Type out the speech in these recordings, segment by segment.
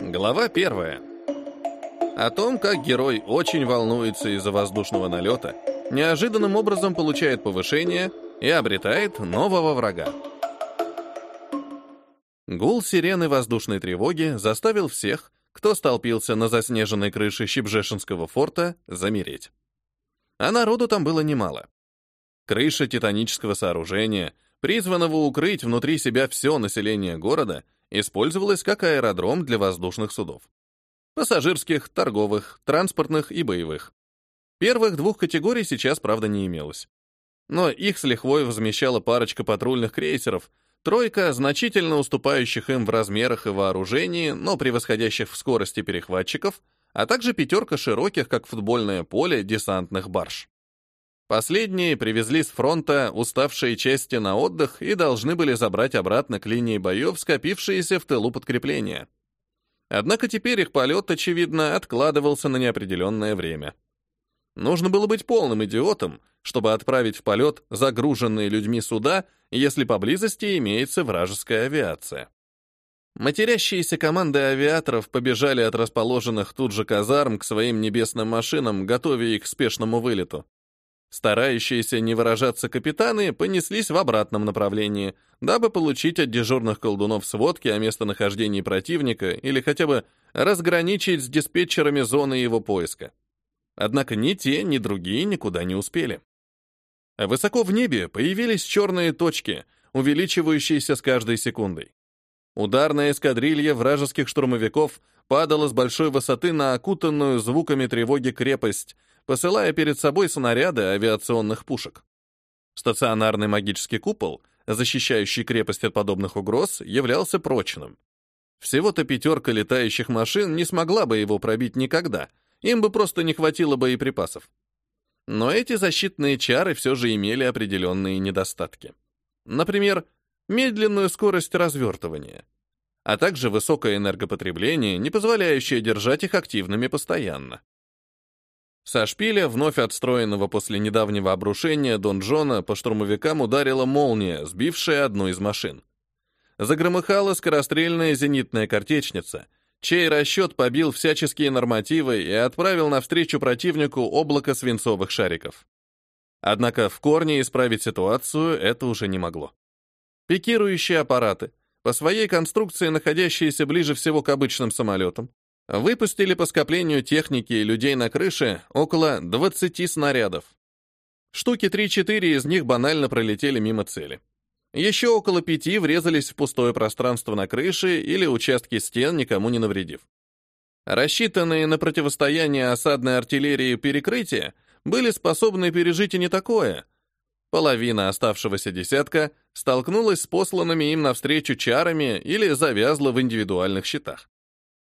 Глава первая. О том, как герой очень волнуется из-за воздушного налета, неожиданным образом получает повышение и обретает нового врага. Гул сирены воздушной тревоги заставил всех, кто столпился на заснеженной крыше Щебжешинского форта, замереть. А народу там было немало. Крыша титанического сооружения, призванного укрыть внутри себя все население города, использовалась как аэродром для воздушных судов. Пассажирских, торговых, транспортных и боевых. Первых двух категорий сейчас, правда, не имелось. Но их с лихвой возмещала парочка патрульных крейсеров, тройка, значительно уступающих им в размерах и вооружении, но превосходящих в скорости перехватчиков, а также пятерка широких, как футбольное поле, десантных барж. Последние привезли с фронта уставшие части на отдых и должны были забрать обратно к линии боев скопившиеся в тылу подкрепления. Однако теперь их полет, очевидно, откладывался на неопределенное время. Нужно было быть полным идиотом, чтобы отправить в полет загруженные людьми суда, если поблизости имеется вражеская авиация. Матерящиеся команды авиаторов побежали от расположенных тут же казарм к своим небесным машинам, готовя их к спешному вылету. Старающиеся не выражаться капитаны понеслись в обратном направлении, дабы получить от дежурных колдунов сводки о местонахождении противника или хотя бы разграничить с диспетчерами зоны его поиска. Однако ни те, ни другие никуда не успели. Высоко в небе появились черные точки, увеличивающиеся с каждой секундой. Ударная эскадрилья вражеских штурмовиков падала с большой высоты на окутанную звуками тревоги крепость, посылая перед собой снаряды авиационных пушек. Стационарный магический купол, защищающий крепость от подобных угроз, являлся прочным. Всего-то пятерка летающих машин не смогла бы его пробить никогда, им бы просто не хватило боеприпасов. Но эти защитные чары все же имели определенные недостатки. Например, медленную скорость развертывания, а также высокое энергопотребление, не позволяющее держать их активными постоянно. Со шпиля, вновь отстроенного после недавнего обрушения донжона, по штурмовикам ударила молния, сбившая одну из машин. Загромыхала скорострельная зенитная картечница, чей расчет побил всяческие нормативы и отправил навстречу противнику облако свинцовых шариков. Однако в корне исправить ситуацию это уже не могло. Пикирующие аппараты, по своей конструкции находящиеся ближе всего к обычным самолетам, Выпустили по скоплению техники и людей на крыше около 20 снарядов. Штуки 3-4 из них банально пролетели мимо цели. Еще около пяти врезались в пустое пространство на крыше или участки стен, никому не навредив. Рассчитанные на противостояние осадной артиллерии перекрытия были способны пережить и не такое. Половина оставшегося десятка столкнулась с посланными им навстречу чарами или завязла в индивидуальных щитах.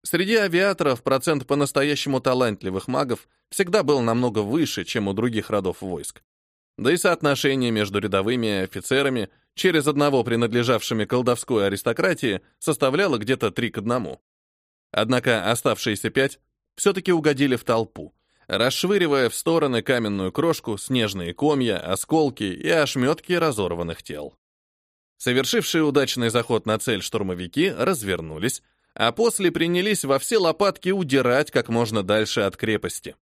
Среди авиаторов процент по-настоящему талантливых магов всегда был намного выше, чем у других родов войск. Да и соотношение между рядовыми офицерами, через одного принадлежавшими колдовской аристократии, составляло где-то три к одному. Однако оставшиеся пять все-таки угодили в толпу, расшвыривая в стороны каменную крошку, снежные комья, осколки и ошметки разорванных тел. Совершившие удачный заход на цель штурмовики развернулись, а после принялись во все лопатки удирать как можно дальше от крепости.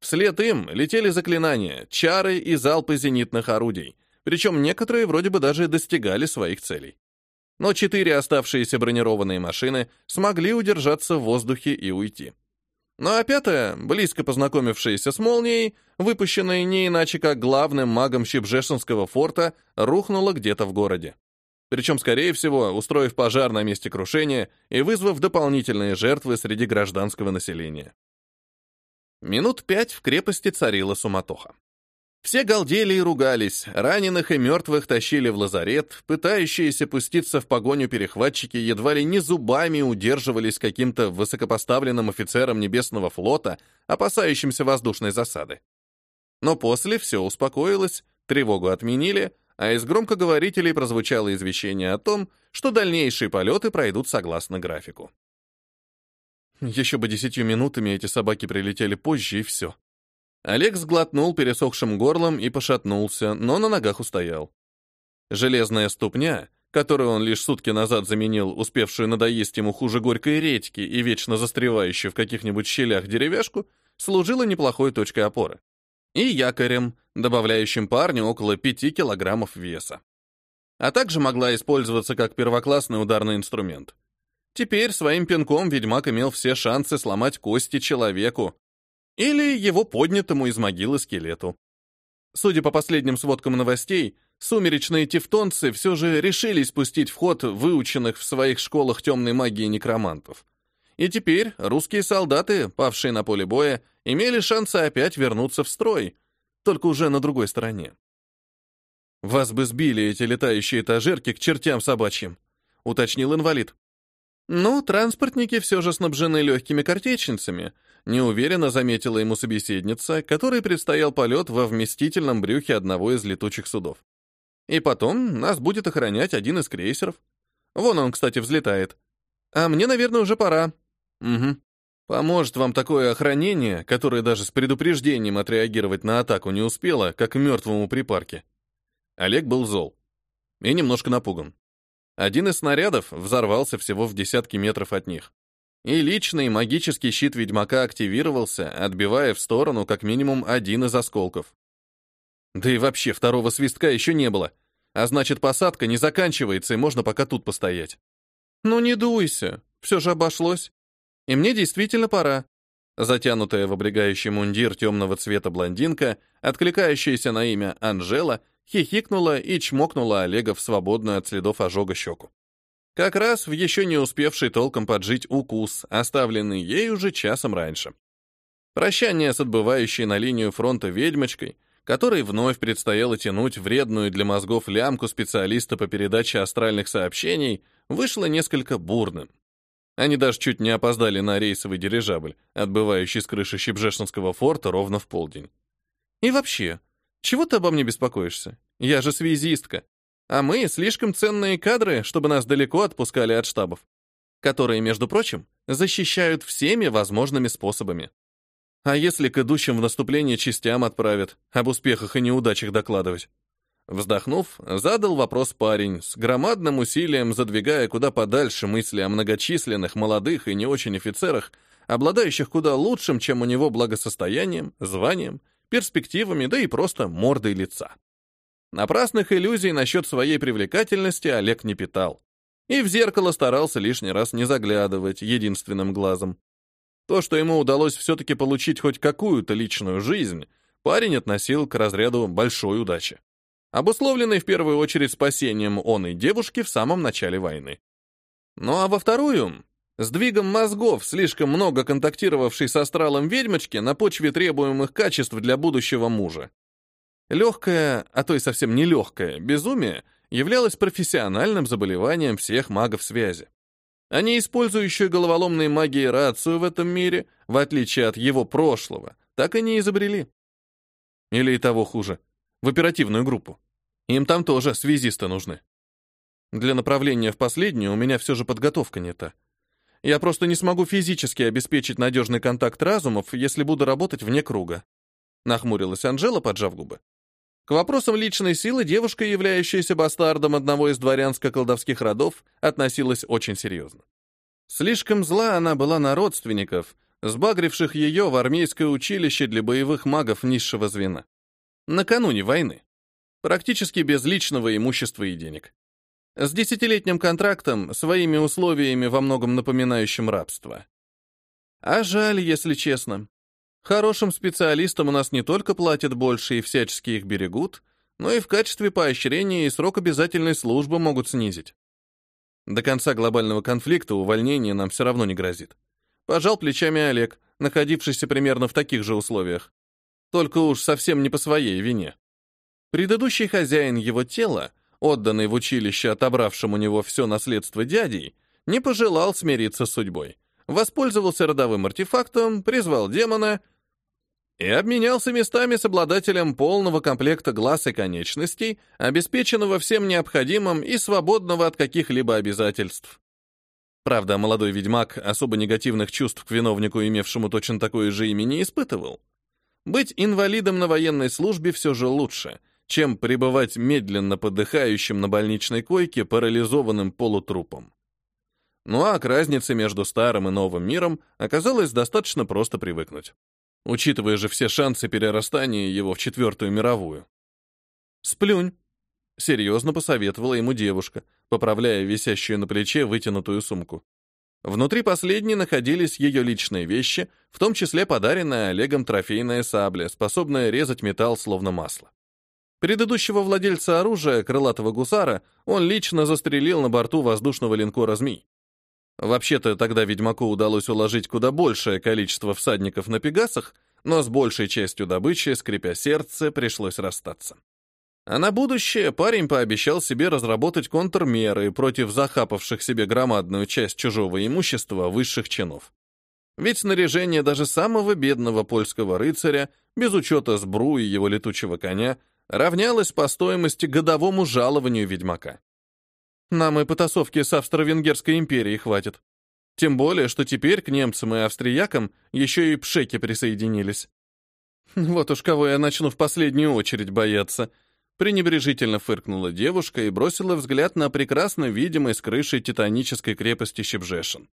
Вслед им летели заклинания, чары и залпы зенитных орудий, причем некоторые вроде бы даже достигали своих целей. Но четыре оставшиеся бронированные машины смогли удержаться в воздухе и уйти. Ну а пятая, близко познакомившаяся с молнией, выпущенная не иначе как главным магом Щебжешинского форта, рухнула где-то в городе. Причем, скорее всего, устроив пожар на месте крушения и вызвав дополнительные жертвы среди гражданского населения. Минут пять в крепости царила суматоха. Все галдели и ругались, раненых и мертвых тащили в лазарет, пытающиеся пуститься в погоню перехватчики едва ли не зубами удерживались каким-то высокопоставленным офицером Небесного флота, опасающимся воздушной засады. Но после все успокоилось, тревогу отменили — а из громкоговорителей прозвучало извещение о том, что дальнейшие полеты пройдут согласно графику. Еще бы десятью минутами эти собаки прилетели позже, и все. Олег сглотнул пересохшим горлом и пошатнулся, но на ногах устоял. Железная ступня, которую он лишь сутки назад заменил успевшую надоесть ему хуже горькой редьки и вечно застревающую в каких-нибудь щелях деревяшку, служила неплохой точкой опоры. И якорем, добавляющим парню около 5 килограммов веса. А также могла использоваться как первоклассный ударный инструмент. Теперь своим пинком ведьмак имел все шансы сломать кости человеку или его поднятому из могилы скелету. Судя по последним сводкам новостей, сумеречные тевтонцы все же решились пустить в ход выученных в своих школах темной магии некромантов. И теперь русские солдаты, павшие на поле боя, имели шансы опять вернуться в строй, только уже на другой стороне. «Вас бы сбили эти летающие этажерки к чертям собачьим», — уточнил инвалид. «Ну, транспортники все же снабжены легкими картечницами», — неуверенно заметила ему собеседница, которой предстоял полет во вместительном брюхе одного из летучих судов. «И потом нас будет охранять один из крейсеров. Вон он, кстати, взлетает. А мне, наверное, уже пора». «Угу. Поможет вам такое охранение, которое даже с предупреждением отреагировать на атаку не успело, как мертвому припарке». Олег был зол и немножко напуган. Один из снарядов взорвался всего в десятки метров от них. И личный магический щит ведьмака активировался, отбивая в сторону как минимум один из осколков. Да и вообще второго свистка еще не было. А значит, посадка не заканчивается, и можно пока тут постоять. Ну не дуйся, все же обошлось. И мне действительно пора. Затянутая в облегающий мундир темного цвета блондинка, откликающаяся на имя Анжела, хихикнула и чмокнула Олега в свободную от следов ожога щеку. Как раз в еще не успевший толком поджить укус, оставленный ей уже часом раньше. Прощание с отбывающей на линию фронта ведьмочкой, которой вновь предстояло тянуть вредную для мозгов лямку специалиста по передаче астральных сообщений, вышло несколько бурным. Они даже чуть не опоздали на рейсовый дирижабль, отбывающий с крыши Щебжешинского форта ровно в полдень. И вообще, чего ты обо мне беспокоишься? Я же связистка. А мы слишком ценные кадры, чтобы нас далеко отпускали от штабов, которые, между прочим, защищают всеми возможными способами. А если к идущим в наступление частям отправят, об успехах и неудачах докладывать? Вздохнув, задал вопрос парень, с громадным усилием задвигая куда подальше мысли о многочисленных молодых и не очень офицерах, обладающих куда лучшим, чем у него благосостоянием, званием перспективами, да и просто мордой лица. Напрасных иллюзий насчет своей привлекательности Олег не питал. И в зеркало старался лишний раз не заглядывать единственным глазом. То, что ему удалось все-таки получить хоть какую-то личную жизнь, парень относил к разряду большой удачи, обусловленной в первую очередь спасением он и девушки в самом начале войны. Ну а во вторую Сдвигом мозгов, слишком много контактировавшей с астралом ведьмочки на почве требуемых качеств для будущего мужа. Легкое, а то и совсем нелегкое, безумие являлось профессиональным заболеванием всех магов связи. Они, использующие головоломные магии рацию в этом мире, в отличие от его прошлого, так и не изобрели. Или и того хуже, в оперативную группу. Им там тоже связисты нужны. Для направления в последнюю у меня все же подготовка не та. Я просто не смогу физически обеспечить надежный контакт разумов, если буду работать вне круга. Нахмурилась Анжела, поджав губы. К вопросам личной силы девушка, являющаяся бастардом одного из дворянско-колдовских родов, относилась очень серьезно. Слишком зла она была на родственников, сбагривших ее в армейское училище для боевых магов низшего звена. Накануне войны. Практически без личного имущества и денег. С десятилетним контрактом, своими условиями во многом напоминающим рабство. А жаль, если честно. Хорошим специалистам у нас не только платят больше и всячески их берегут, но и в качестве поощрения и срок обязательной службы могут снизить. До конца глобального конфликта увольнение нам все равно не грозит. Пожал плечами Олег, находившийся примерно в таких же условиях. Только уж совсем не по своей вине. Предыдущий хозяин его тела отданный в училище отобравшим у него все наследство дядей, не пожелал смириться с судьбой. Воспользовался родовым артефактом, призвал демона и обменялся местами с обладателем полного комплекта глаз и конечностей, обеспеченного всем необходимым и свободного от каких-либо обязательств. Правда, молодой ведьмак особо негативных чувств к виновнику, имевшему точно такое же имя, не испытывал. Быть инвалидом на военной службе все же лучше — чем пребывать медленно подыхающим на больничной койке парализованным полутрупом. Ну а к разнице между старым и новым миром оказалось достаточно просто привыкнуть, учитывая же все шансы перерастания его в Четвертую мировую. «Сплюнь», — серьезно посоветовала ему девушка, поправляя висящую на плече вытянутую сумку. Внутри последней находились ее личные вещи, в том числе подаренная Олегом трофейная сабля, способная резать металл словно масло. Предыдущего владельца оружия, крылатого гусара, он лично застрелил на борту воздушного линкора «Змей». Вообще-то тогда ведьмаку удалось уложить куда большее количество всадников на пегасах, но с большей частью добычи, скрипя сердце, пришлось расстаться. А на будущее парень пообещал себе разработать контрмеры против захапавших себе громадную часть чужого имущества высших чинов. Ведь снаряжение даже самого бедного польского рыцаря, без учета сбру и его летучего коня, равнялось по стоимости годовому жалованию ведьмака. Нам и потасовки с Австро-Венгерской империей хватит. Тем более, что теперь к немцам и австриякам еще и пшеки присоединились. Вот уж кого я начну в последнюю очередь бояться — пренебрежительно фыркнула девушка и бросила взгляд на прекрасно видимый с крыши титанической крепости Щебжешин.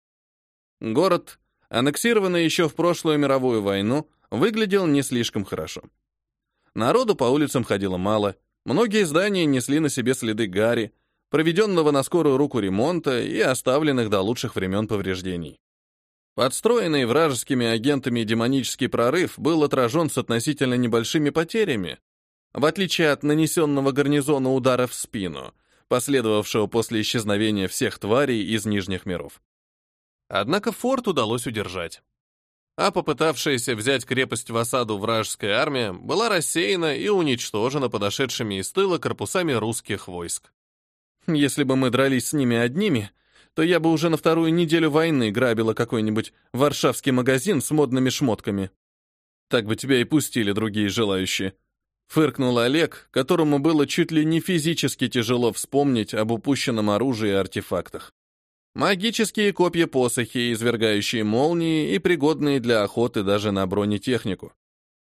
Город, аннексированный еще в прошлую мировую войну, выглядел не слишком хорошо. Народу по улицам ходило мало, многие здания несли на себе следы гари, проведенного на скорую руку ремонта и оставленных до лучших времен повреждений. Подстроенный вражескими агентами демонический прорыв был отражен с относительно небольшими потерями, в отличие от нанесенного гарнизону удара в спину, последовавшего после исчезновения всех тварей из Нижних миров. Однако форт удалось удержать. А попытавшаяся взять крепость в осаду вражеская армия была рассеяна и уничтожена подошедшими из тыла корпусами русских войск. Если бы мы дрались с ними одними, то я бы уже на вторую неделю войны грабила какой-нибудь варшавский магазин с модными шмотками. Так бы тебя и пустили другие желающие. Фыркнул Олег, которому было чуть ли не физически тяжело вспомнить об упущенном оружии и артефактах. Магические копья-посохи, извергающие молнии и пригодные для охоты даже на бронетехнику.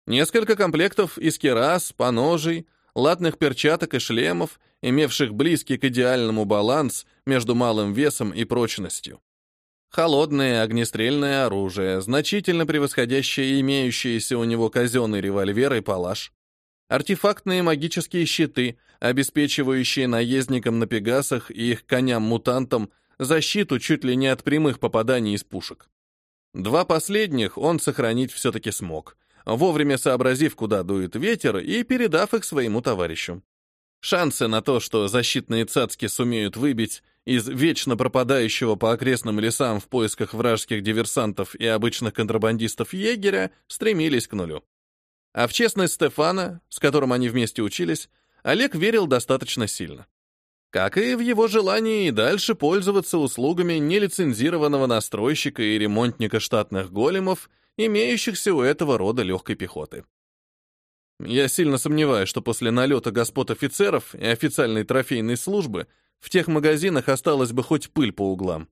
Несколько комплектов из керас, поножей, латных перчаток и шлемов, имевших близкий к идеальному баланс между малым весом и прочностью. Холодное огнестрельное оружие, значительно превосходящее имеющиеся у него казенный револьвер и палаш артефактные магические щиты, обеспечивающие наездникам на пегасах и их коням-мутантам защиту чуть ли не от прямых попаданий из пушек. Два последних он сохранить все-таки смог, вовремя сообразив, куда дует ветер, и передав их своему товарищу. Шансы на то, что защитные цацки сумеют выбить из вечно пропадающего по окрестным лесам в поисках вражеских диверсантов и обычных контрабандистов егеря, стремились к нулю. А в честность Стефана, с которым они вместе учились, Олег верил достаточно сильно. Как и в его желании дальше пользоваться услугами нелицензированного настройщика и ремонтника штатных големов, имеющихся у этого рода легкой пехоты. Я сильно сомневаюсь, что после налета господ офицеров и официальной трофейной службы в тех магазинах осталась бы хоть пыль по углам.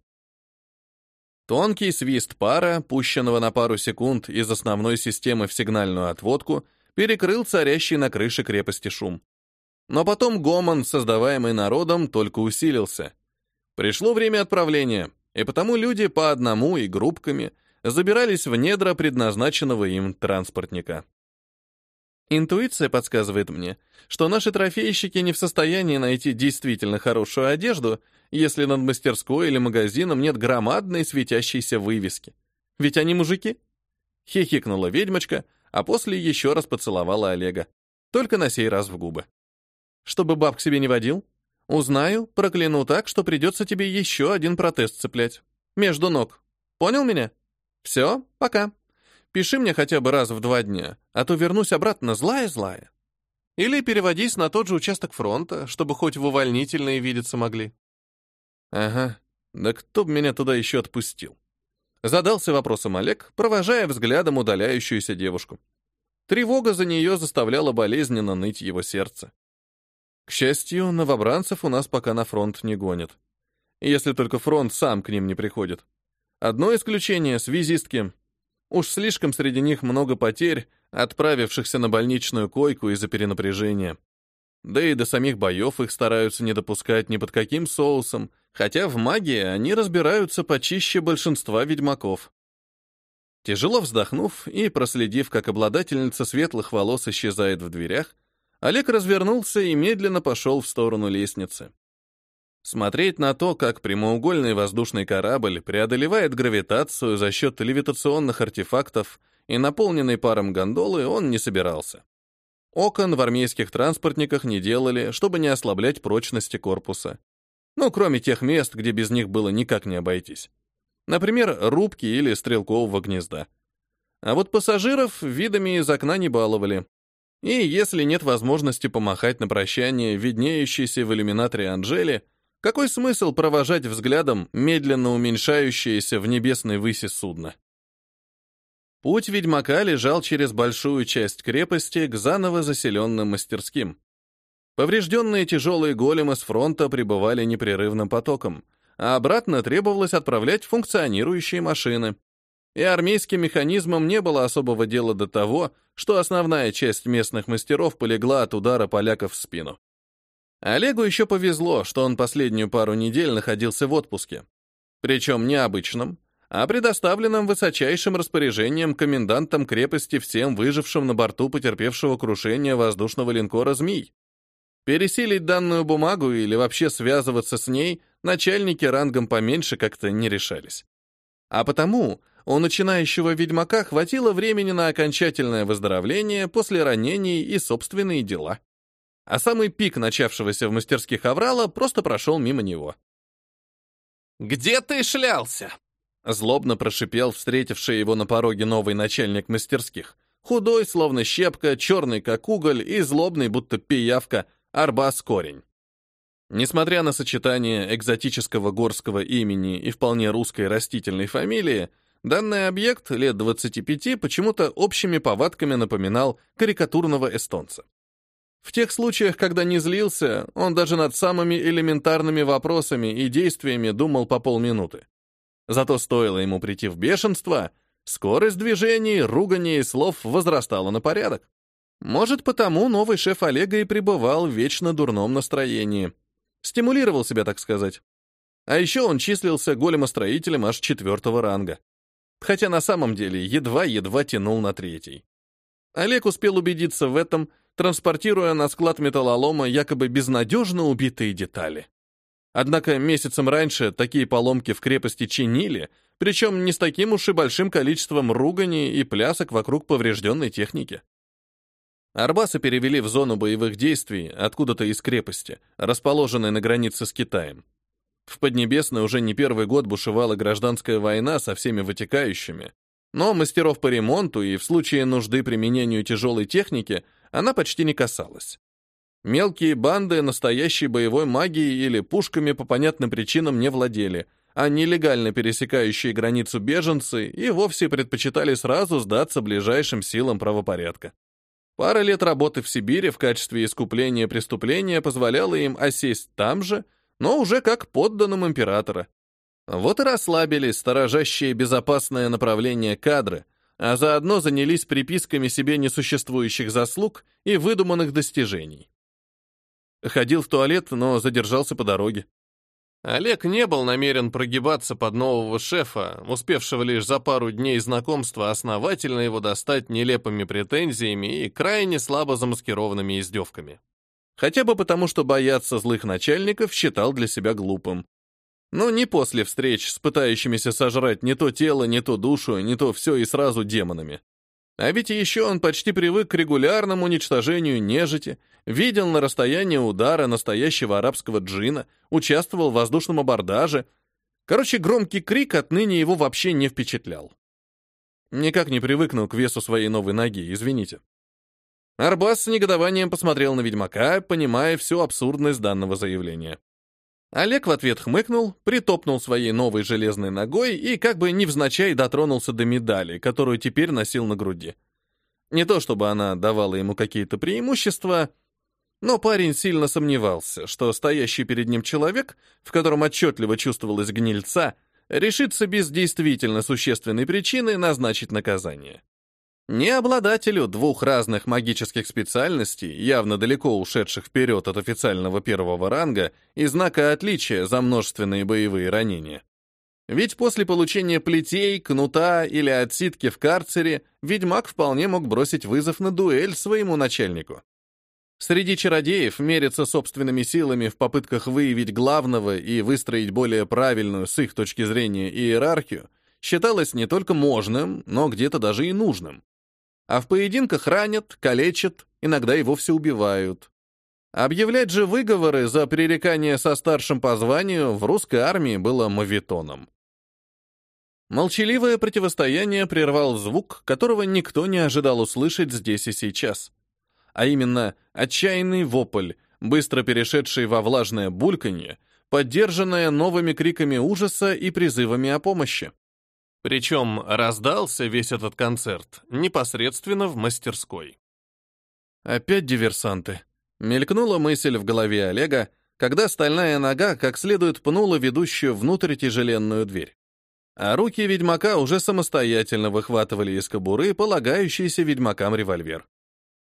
Тонкий свист пара, пущенного на пару секунд из основной системы в сигнальную отводку, перекрыл царящий на крыше крепости шум. Но потом гомон, создаваемый народом, только усилился. Пришло время отправления, и потому люди по одному и группками забирались в недра предназначенного им транспортника. Интуиция подсказывает мне, что наши трофейщики не в состоянии найти действительно хорошую одежду, если над мастерской или магазином нет громадной светящейся вывески. Ведь они мужики. Хихикнула ведьмочка, а после еще раз поцеловала Олега. Только на сей раз в губы. Чтобы баб к себе не водил, узнаю, прокляну так, что придется тебе еще один протез цеплять. Между ног. Понял меня? Все, пока. Пиши мне хотя бы раз в два дня, а то вернусь обратно злая-злая. Или переводись на тот же участок фронта, чтобы хоть в увольнительные видеться могли. Ага, да кто б меня туда еще отпустил? Задался вопросом Олег, провожая взглядом удаляющуюся девушку. Тревога за нее заставляла болезненно ныть его сердце. К счастью, новобранцев у нас пока на фронт не гонят. Если только фронт сам к ним не приходит. Одно исключение — связистки. Уж слишком среди них много потерь, отправившихся на больничную койку из-за перенапряжения. да и до самих боев их стараются не допускать ни под каким соусом, хотя в магии они разбираются почище большинства ведьмаков. Тяжело вздохнув и проследив, как обладательница светлых волос исчезает в дверях, Олег развернулся и медленно пошел в сторону лестницы. Смотреть на то, как прямоугольный воздушный корабль преодолевает гравитацию за счет левитационных артефактов и наполненной паром гондолы, он не собирался. Окон в армейских транспортниках не делали, чтобы не ослаблять прочности корпуса. Ну, кроме тех мест, где без них было никак не обойтись. Например, рубки или стрелкового гнезда. А вот пассажиров видами из окна не баловали. И если нет возможности помахать на прощание виднеющейся в иллюминаторе Анжели, какой смысл провожать взглядом медленно уменьшающееся в небесной выси судно? Путь ведьмака лежал через большую часть крепости к заново заселенным мастерским. Поврежденные тяжелые големы с фронта пребывали непрерывным потоком, а обратно требовалось отправлять функционирующие машины. И армейским механизмам не было особого дела до того, что основная часть местных мастеров полегла от удара поляков в спину. Олегу еще повезло, что он последнюю пару недель находился в отпуске. Причем не обычном, а предоставленном высочайшим распоряжением комендантом крепости всем выжившим на борту потерпевшего крушения воздушного линкора «Змий». Пересилить данную бумагу или вообще связываться с ней начальники рангом поменьше как-то не решались. А потому у начинающего ведьмака хватило времени на окончательное выздоровление после ранений и собственные дела. А самый пик начавшегося в мастерских Аврала просто прошел мимо него. «Где ты шлялся?» Злобно прошипел встретивший его на пороге новый начальник мастерских. Худой, словно щепка, черный, как уголь, и злобный, будто пиявка, арбас-корень. Несмотря на сочетание экзотического горского имени и вполне русской растительной фамилии, данный объект лет 25 почему-то общими повадками напоминал карикатурного эстонца. В тех случаях, когда не злился, он даже над самыми элементарными вопросами и действиями думал по полминуты. Зато стоило ему прийти в бешенство, скорость движений, ругани и слов возрастала на порядок. Может, потому новый шеф Олега и пребывал в вечно дурном настроении. Стимулировал себя, так сказать. А еще он числился големостроителем аж четвертого ранга. Хотя на самом деле едва-едва тянул на третий. Олег успел убедиться в этом, транспортируя на склад металлолома якобы безнадежно убитые детали. Однако месяцем раньше такие поломки в крепости чинили, причем не с таким уж и большим количеством ругани и плясок вокруг поврежденной техники. Арбасы перевели в зону боевых действий откуда-то из крепости, расположенной на границе с Китаем. В Поднебесной уже не первый год бушевала гражданская война со всеми вытекающими, но мастеров по ремонту и в случае нужды применению тяжелой техники она почти не касалась. Мелкие банды настоящей боевой магией или пушками по понятным причинам не владели, а нелегально пересекающие границу беженцы и вовсе предпочитали сразу сдаться ближайшим силам правопорядка. Пара лет работы в Сибири в качестве искупления преступления позволяла им осесть там же, но уже как подданным императора. Вот и расслабились сторожащие безопасное направление кадры, а заодно занялись приписками себе несуществующих заслуг и выдуманных достижений. Ходил в туалет, но задержался по дороге. Олег не был намерен прогибаться под нового шефа, успевшего лишь за пару дней знакомства основательно его достать нелепыми претензиями и крайне слабо замаскированными издевками. Хотя бы потому, что бояться злых начальников считал для себя глупым. Но не после встреч с пытающимися сожрать не то тело, не то душу, не то все и сразу демонами. А ведь еще он почти привык к регулярному уничтожению нежити, видел на расстоянии удара настоящего арабского джина, участвовал в воздушном абордаже. Короче, громкий крик отныне его вообще не впечатлял. Никак не привыкнул к весу своей новой ноги, извините. Арбас с негодованием посмотрел на ведьмака, понимая всю абсурдность данного заявления. Олег в ответ хмыкнул, притопнул своей новой железной ногой и как бы невзначай дотронулся до медали, которую теперь носил на груди. Не то чтобы она давала ему какие-то преимущества, но парень сильно сомневался, что стоящий перед ним человек, в котором отчетливо чувствовалась гнильца, решится без действительно существенной причины назначить наказание. Не обладателю двух разных магических специальностей, явно далеко ушедших вперед от официального первого ранга и знака отличия за множественные боевые ранения. Ведь после получения плетей, кнута или отсидки в карцере ведьмак вполне мог бросить вызов на дуэль своему начальнику. Среди чародеев мериться собственными силами в попытках выявить главного и выстроить более правильную с их точки зрения иерархию считалось не только можным, но где-то даже и нужным. А в поединках ранят, калечат, иногда и вовсе убивают. Объявлять же выговоры за пререкание со старшим по званию в русской армии было мавитоном. Молчаливое противостояние прервал звук, которого никто не ожидал услышать здесь и сейчас а именно отчаянный вопль, быстро перешедший во влажное бульканье, поддержанное новыми криками ужаса и призывами о помощи. Причем раздался весь этот концерт непосредственно в мастерской. Опять диверсанты. Мелькнула мысль в голове Олега, когда стальная нога как следует пнула ведущую внутрь тяжеленную дверь. А руки ведьмака уже самостоятельно выхватывали из кобуры полагающийся ведьмакам револьвер.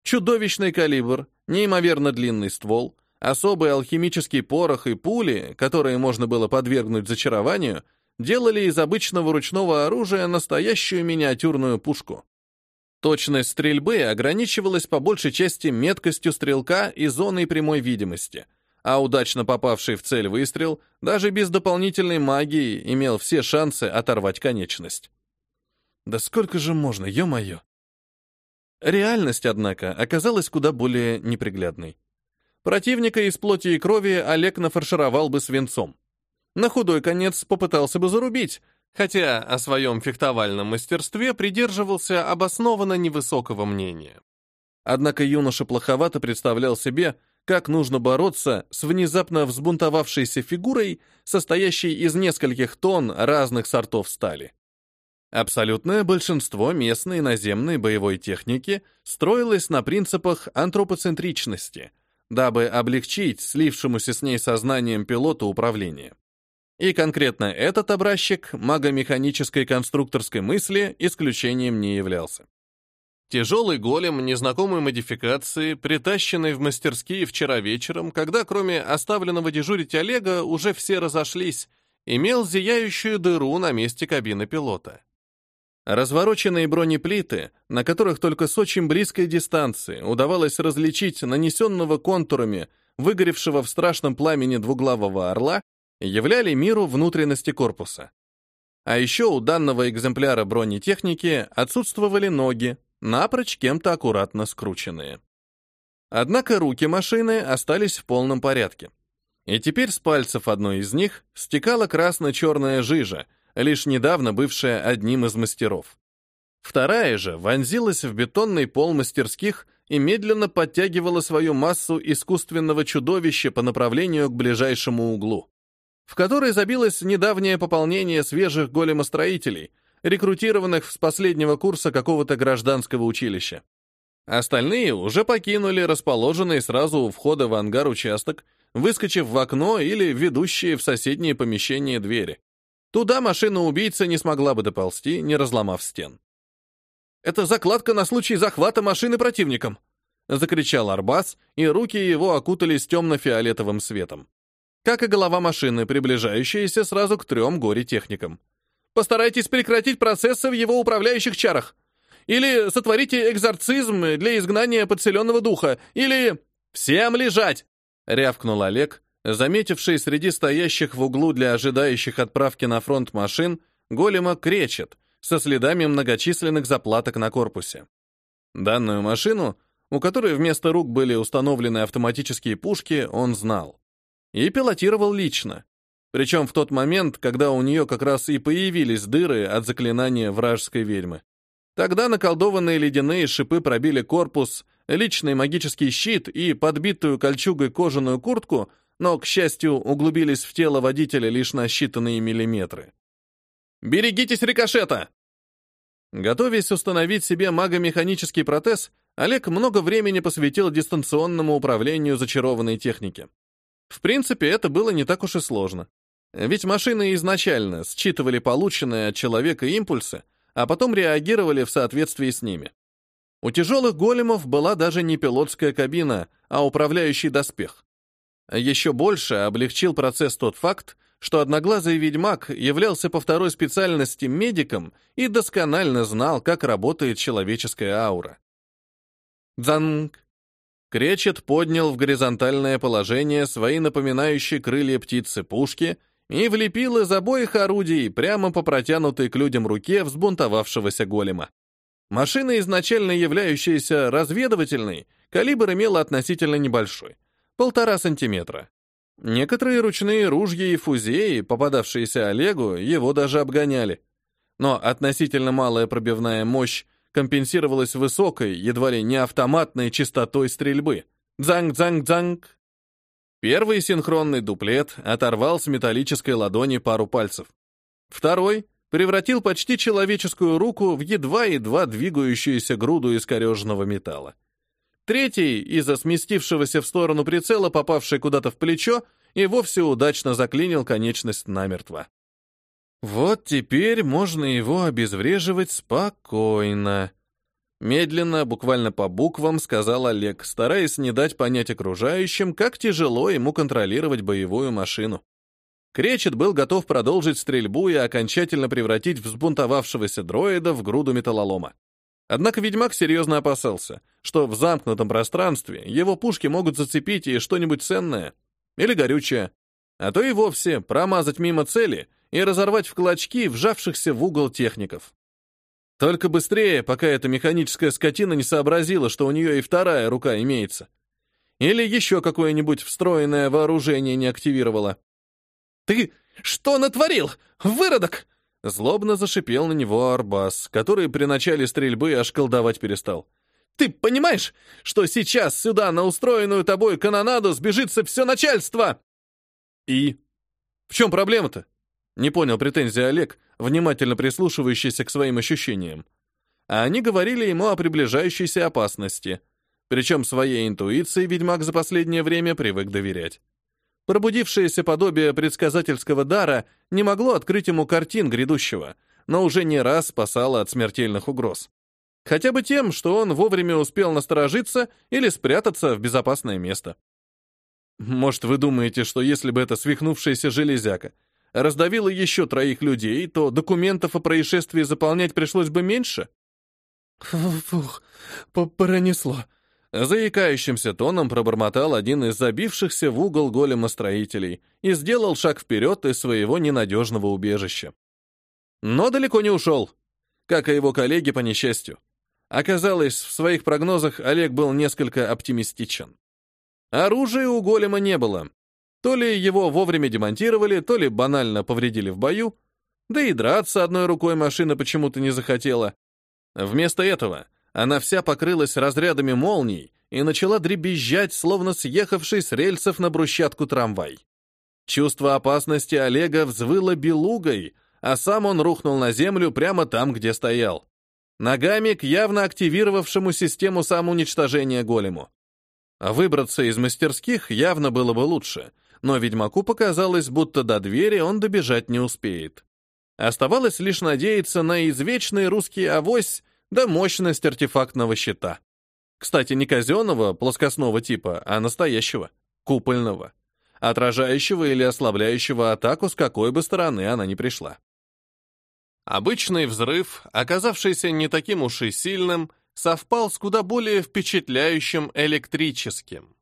Чудовищный калибр, неимоверно длинный ствол, особый алхимический порох и пули, которые можно было подвергнуть зачарованию, делали из обычного ручного оружия настоящую миниатюрную пушку. Точность стрельбы ограничивалась по большей части меткостью стрелка и зоной прямой видимости, а удачно попавший в цель выстрел даже без дополнительной магии имел все шансы оторвать конечность. Да сколько же можно, ё-моё! Реальность, однако, оказалась куда более неприглядной. Противника из плоти и крови Олег нафаршировал бы свинцом. На худой конец попытался бы зарубить, хотя о своем фехтовальном мастерстве придерживался обоснованно невысокого мнения. Однако юноша плоховато представлял себе, как нужно бороться с внезапно взбунтовавшейся фигурой, состоящей из нескольких тонн разных сортов стали. Абсолютное большинство местной наземной боевой техники строилось на принципах антропоцентричности, дабы облегчить слившемуся с ней сознанием пилота управление. И конкретно этот образчик магомеханической конструкторской мысли исключением не являлся. Тяжелый голем незнакомой модификации, притащенный в мастерские вчера вечером, когда кроме оставленного дежурить Олега уже все разошлись, имел зияющую дыру на месте кабины пилота. Развороченные бронеплиты, на которых только с очень близкой дистанции удавалось различить нанесенного контурами выгоревшего в страшном пламени двуглавого орла, являли миру внутренности корпуса. А еще у данного экземпляра бронетехники отсутствовали ноги, напрочь кем-то аккуратно скрученные. Однако руки машины остались в полном порядке. И теперь с пальцев одной из них стекала красно-черная жижа, лишь недавно бывшая одним из мастеров. Вторая же вонзилась в бетонный пол мастерских и медленно подтягивала свою массу искусственного чудовища по направлению к ближайшему углу, в который забилось недавнее пополнение свежих големостроителей, рекрутированных с последнего курса какого-то гражданского училища. Остальные уже покинули расположенный сразу у входа в ангар участок, выскочив в окно или ведущие в соседние помещения двери. Туда машина-убийца не смогла бы доползти, не разломав стен. «Это закладка на случай захвата машины противником!» — закричал Арбас, и руки его окутались темно-фиолетовым светом. Как и голова машины, приближающаяся сразу к трем горе-техникам. «Постарайтесь прекратить процессы в его управляющих чарах! Или сотворите экзорцизм для изгнания подселенного духа! Или...» «Всем лежать!» — рявкнул Олег, заметивший среди стоящих в углу для ожидающих отправки на фронт машин голема кречет со следами многочисленных заплаток на корпусе. Данную машину, у которой вместо рук были установлены автоматические пушки, он знал. И пилотировал лично. Причем в тот момент, когда у нее как раз и появились дыры от заклинания вражеской ведьмы. Тогда наколдованные ледяные шипы пробили корпус, личный магический щит и подбитую кольчугой кожаную куртку — но, к счастью, углубились в тело водителя лишь на считанные миллиметры. «Берегитесь рикошета!» Готовясь установить себе магомеханический протез, Олег много времени посвятил дистанционному управлению зачарованной техники. В принципе, это было не так уж и сложно. Ведь машины изначально считывали полученные от человека импульсы, а потом реагировали в соответствии с ними. У тяжелых големов была даже не пилотская кабина, а управляющий доспех. Еще больше облегчил процесс тот факт, что одноглазый ведьмак являлся по второй специальности медиком и досконально знал, как работает человеческая аура. Дзанг! Кречет поднял в горизонтальное положение свои напоминающие крылья птицы пушки и влепил из обоих орудий прямо по протянутой к людям руке взбунтовавшегося голема. Машина, изначально являющаяся разведывательной, калибр имела относительно небольшой — полтора сантиметра. Некоторые ручные ружья и фузеи, попадавшиеся Олегу, его даже обгоняли. Но относительно малая пробивная мощь компенсировалась высокой, едва ли не автоматной частотой стрельбы. Дзанг-дзанг-дзанг. Первый синхронный дуплет оторвал с металлической ладони пару пальцев. Второй превратил почти человеческую руку в едва-едва двигающуюся груду искореженного металла. Третий, из-за сместившегося в сторону прицела, попавший куда-то в плечо, и вовсе удачно заклинил конечность намертво. Вот теперь можно его обезвреживать спокойно. Медленно, буквально по буквам, сказал Олег, стараясь не дать понять окружающим, как тяжело ему контролировать боевую машину. Кречет был готов продолжить стрельбу и окончательно превратить взбунтовавшегося дроида в груду металлолома. Однако ведьмак серьезно опасался, что в замкнутом пространстве его пушки могут зацепить и что-нибудь ценное или горючее, а то и вовсе промазать мимо цели и разорвать в клочки вжавшихся в угол техников. Только быстрее, пока эта механическая скотина не сообразила, что у нее и вторая рука имеется. Или еще какое-нибудь встроенное вооружение не активировала. «Ты что натворил, выродок?» Злобно зашипел на него Арбас, который при начале стрельбы аж колдовать перестал. «Ты понимаешь, что сейчас сюда на устроенную тобой канонаду сбежится все начальство?» «И? В чем проблема-то?» Не понял претензии Олег, внимательно прислушивающийся к своим ощущениям. А они говорили ему о приближающейся опасности. Причем своей интуиции ведьмак за последнее время привык доверять. Пробудившееся подобие предсказательского дара не могло открыть ему картин грядущего, но уже не раз спасало от смертельных угроз. Хотя бы тем, что он вовремя успел насторожиться или спрятаться в безопасное место. Может, вы думаете, что если бы эта свихнувшаяся железяка раздавила еще троих людей, то документов о происшествии заполнять пришлось бы меньше? Фух, пронесло. Заикающимся тоном пробормотал один из забившихся в угол голема строителей и сделал шаг вперед из своего ненадежного убежища. Но далеко не ушел, как и его коллеги по несчастью. Оказалось, в своих прогнозах Олег был несколько оптимистичен. Оружия у голема не было. То ли его вовремя демонтировали, то ли банально повредили в бою, да и драться одной рукой машина почему-то не захотела. Вместо этого она вся покрылась разрядами молний и начала дребезжать, словно съехавший с рельсов на брусчатку трамвай. Чувство опасности Олега взвыло белугой, а сам он рухнул на землю прямо там, где стоял. Ногами к явно активировавшему систему самоуничтожения голему. А выбраться из мастерских явно было бы лучше, но ведьмаку показалось, будто до двери он добежать не успеет. Оставалось лишь надеяться на извечный русский авось да мощность артефактного щита. Кстати, не казенного, плоскостного типа, а настоящего, купольного, отражающего или ослабляющего атаку, с какой бы стороны она ни пришла. Обычный взрыв, оказавшийся не таким уж и сильным, совпал с куда более впечатляющим электрическим.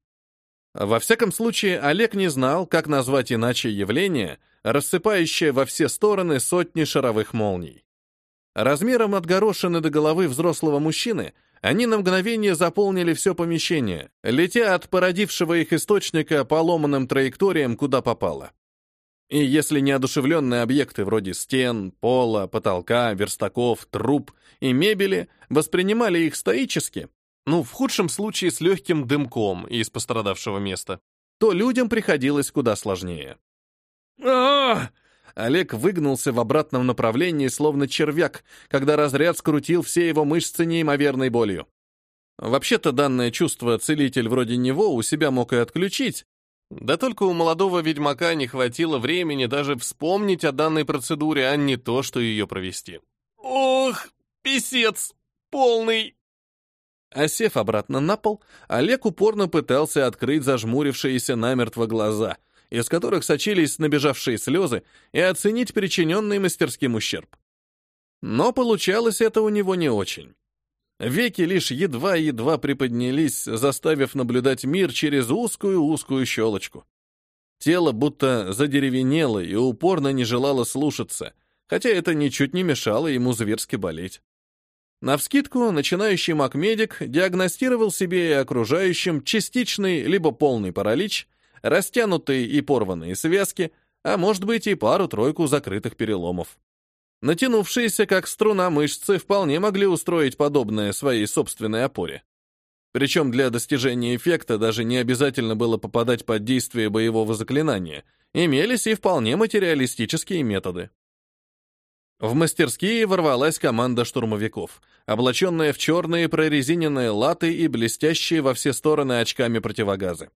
Во всяком случае, Олег не знал, как назвать иначе явление, рассыпающее во все стороны сотни шаровых молний. Размером от горошины до головы взрослого мужчины они на мгновение заполнили все помещение, летя от породившего их источника по ломаным траекториям, куда попало. И если неодушевленные объекты вроде стен, пола, потолка, верстаков, труб и мебели воспринимали их стоически, ну, в худшем случае с легким дымком из пострадавшего места, то людям приходилось куда сложнее. а Олег выгнулся в обратном направлении, словно червяк, когда разряд скрутил все его мышцы неимоверной болью. Вообще-то данное чувство целитель вроде него у себя мог и отключить, да только у молодого ведьмака не хватило времени даже вспомнить о данной процедуре, а не то, что ее провести. «Ох, писец! Полный!» Осев обратно на пол, Олег упорно пытался открыть зажмурившиеся намертво глаза, из которых сочились набежавшие слезы, и оценить причиненный мастерским ущерб. Но получалось это у него не очень. Веки лишь едва-едва приподнялись, заставив наблюдать мир через узкую-узкую щелочку. Тело будто задеревенело и упорно не желало слушаться, хотя это ничуть не мешало ему зверски болеть. Навскидку, начинающий макмедик диагностировал себе и окружающим частичный либо полный паралич, растянутые и порванные связки, а может быть и пару-тройку закрытых переломов. Натянувшиеся как струна мышцы вполне могли устроить подобное своей собственной опоре. Причем для достижения эффекта даже не обязательно было попадать под действие боевого заклинания, имелись и вполне материалистические методы. В мастерские ворвалась команда штурмовиков, облаченная в черные прорезиненные латы и блестящие во все стороны очками противогазы.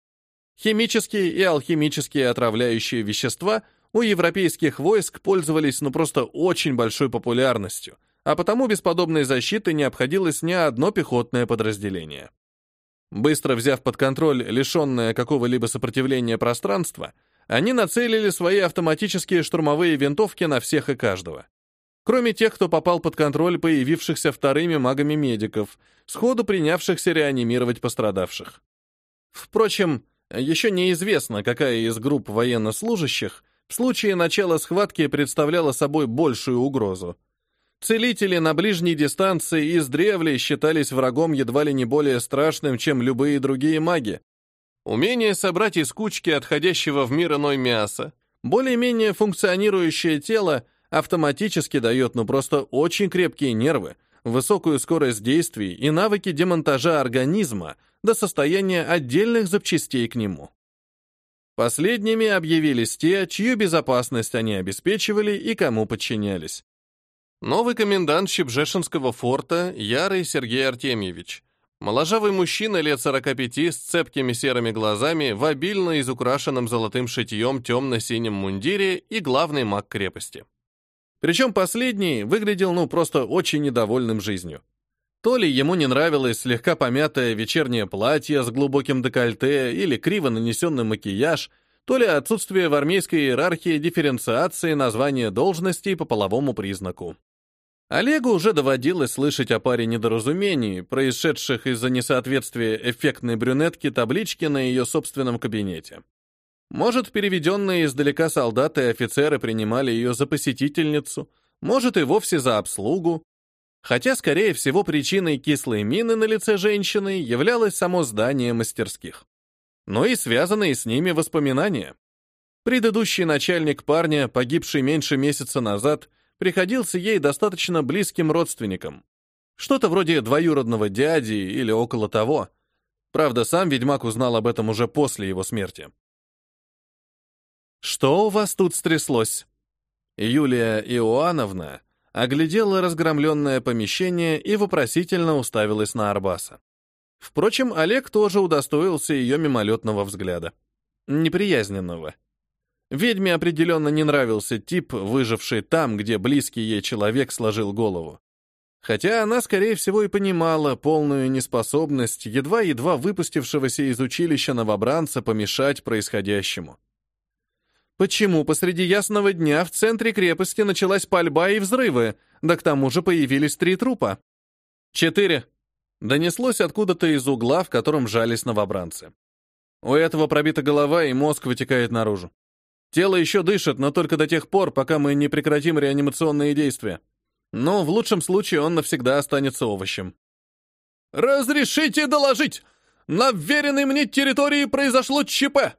Химические и алхимические отравляющие вещества у европейских войск пользовались ну просто очень большой популярностью, а потому без подобной защиты не обходилось ни одно пехотное подразделение. Быстро взяв под контроль лишенное какого-либо сопротивления пространство, они нацелили свои автоматические штурмовые винтовки на всех и каждого. Кроме тех, кто попал под контроль появившихся вторыми магами медиков, сходу принявшихся реанимировать пострадавших. Впрочем, еще неизвестно, какая из групп военнослужащих в случае начала схватки представляла собой большую угрозу. Целители на ближней дистанции издревле считались врагом едва ли не более страшным, чем любые другие маги. Умение собрать из кучки отходящего в мир иной мяса, более-менее функционирующее тело автоматически дает ну просто очень крепкие нервы, высокую скорость действий и навыки демонтажа организма до состояния отдельных запчастей к нему. Последними объявились те, чью безопасность они обеспечивали и кому подчинялись. Новый комендант Щебжешинского форта Ярый Сергей Артемьевич. Моложавый мужчина лет 45 с цепкими серыми глазами в обильно изукрашенном золотым шитьем темно-синем мундире и главный маг крепости. Причем последний выглядел ну просто очень недовольным жизнью. То ли ему не нравилось слегка помятое вечернее платье с глубоким декольте или криво нанесенный макияж, то ли отсутствие в армейской иерархии дифференциации названия должностей по половому признаку. Олегу уже доводилось слышать о паре недоразумений, происшедших из-за несоответствия эффектной брюнетки таблички на ее собственном кабинете. Может, переведенные издалека солдаты и офицеры принимали ее за посетительницу, может, и вовсе за обслугу, хотя, скорее всего, причиной кислой мины на лице женщины являлось само здание мастерских. Но и связанные с ними воспоминания. Предыдущий начальник парня, погибший меньше месяца назад, приходился ей достаточно близким родственником. Что-то вроде двоюродного дяди или около того. Правда, сам ведьмак узнал об этом уже после его смерти. «Что у вас тут стряслось?» Юлия Иоанновна оглядела разгромленное помещение и вопросительно уставилась на Арбаса. Впрочем, Олег тоже удостоился ее мимолетного взгляда. Неприязненного. Ведьме определенно не нравился тип, выживший там, где близкий ей человек сложил голову. Хотя она, скорее всего, и понимала полную неспособность едва-едва выпустившегося из училища новобранца помешать происходящему. Почему посреди ясного дня в центре крепости началась пальба и взрывы, да к тому же появились три трупа? Четыре. Донеслось откуда-то из угла, в котором жались новобранцы. У этого пробита голова, и мозг вытекает наружу. Тело еще дышит, но только до тех пор, пока мы не прекратим реанимационные действия. Но в лучшем случае он навсегда останется овощем. «Разрешите доложить! На вверенной мне территории произошло ЧП!»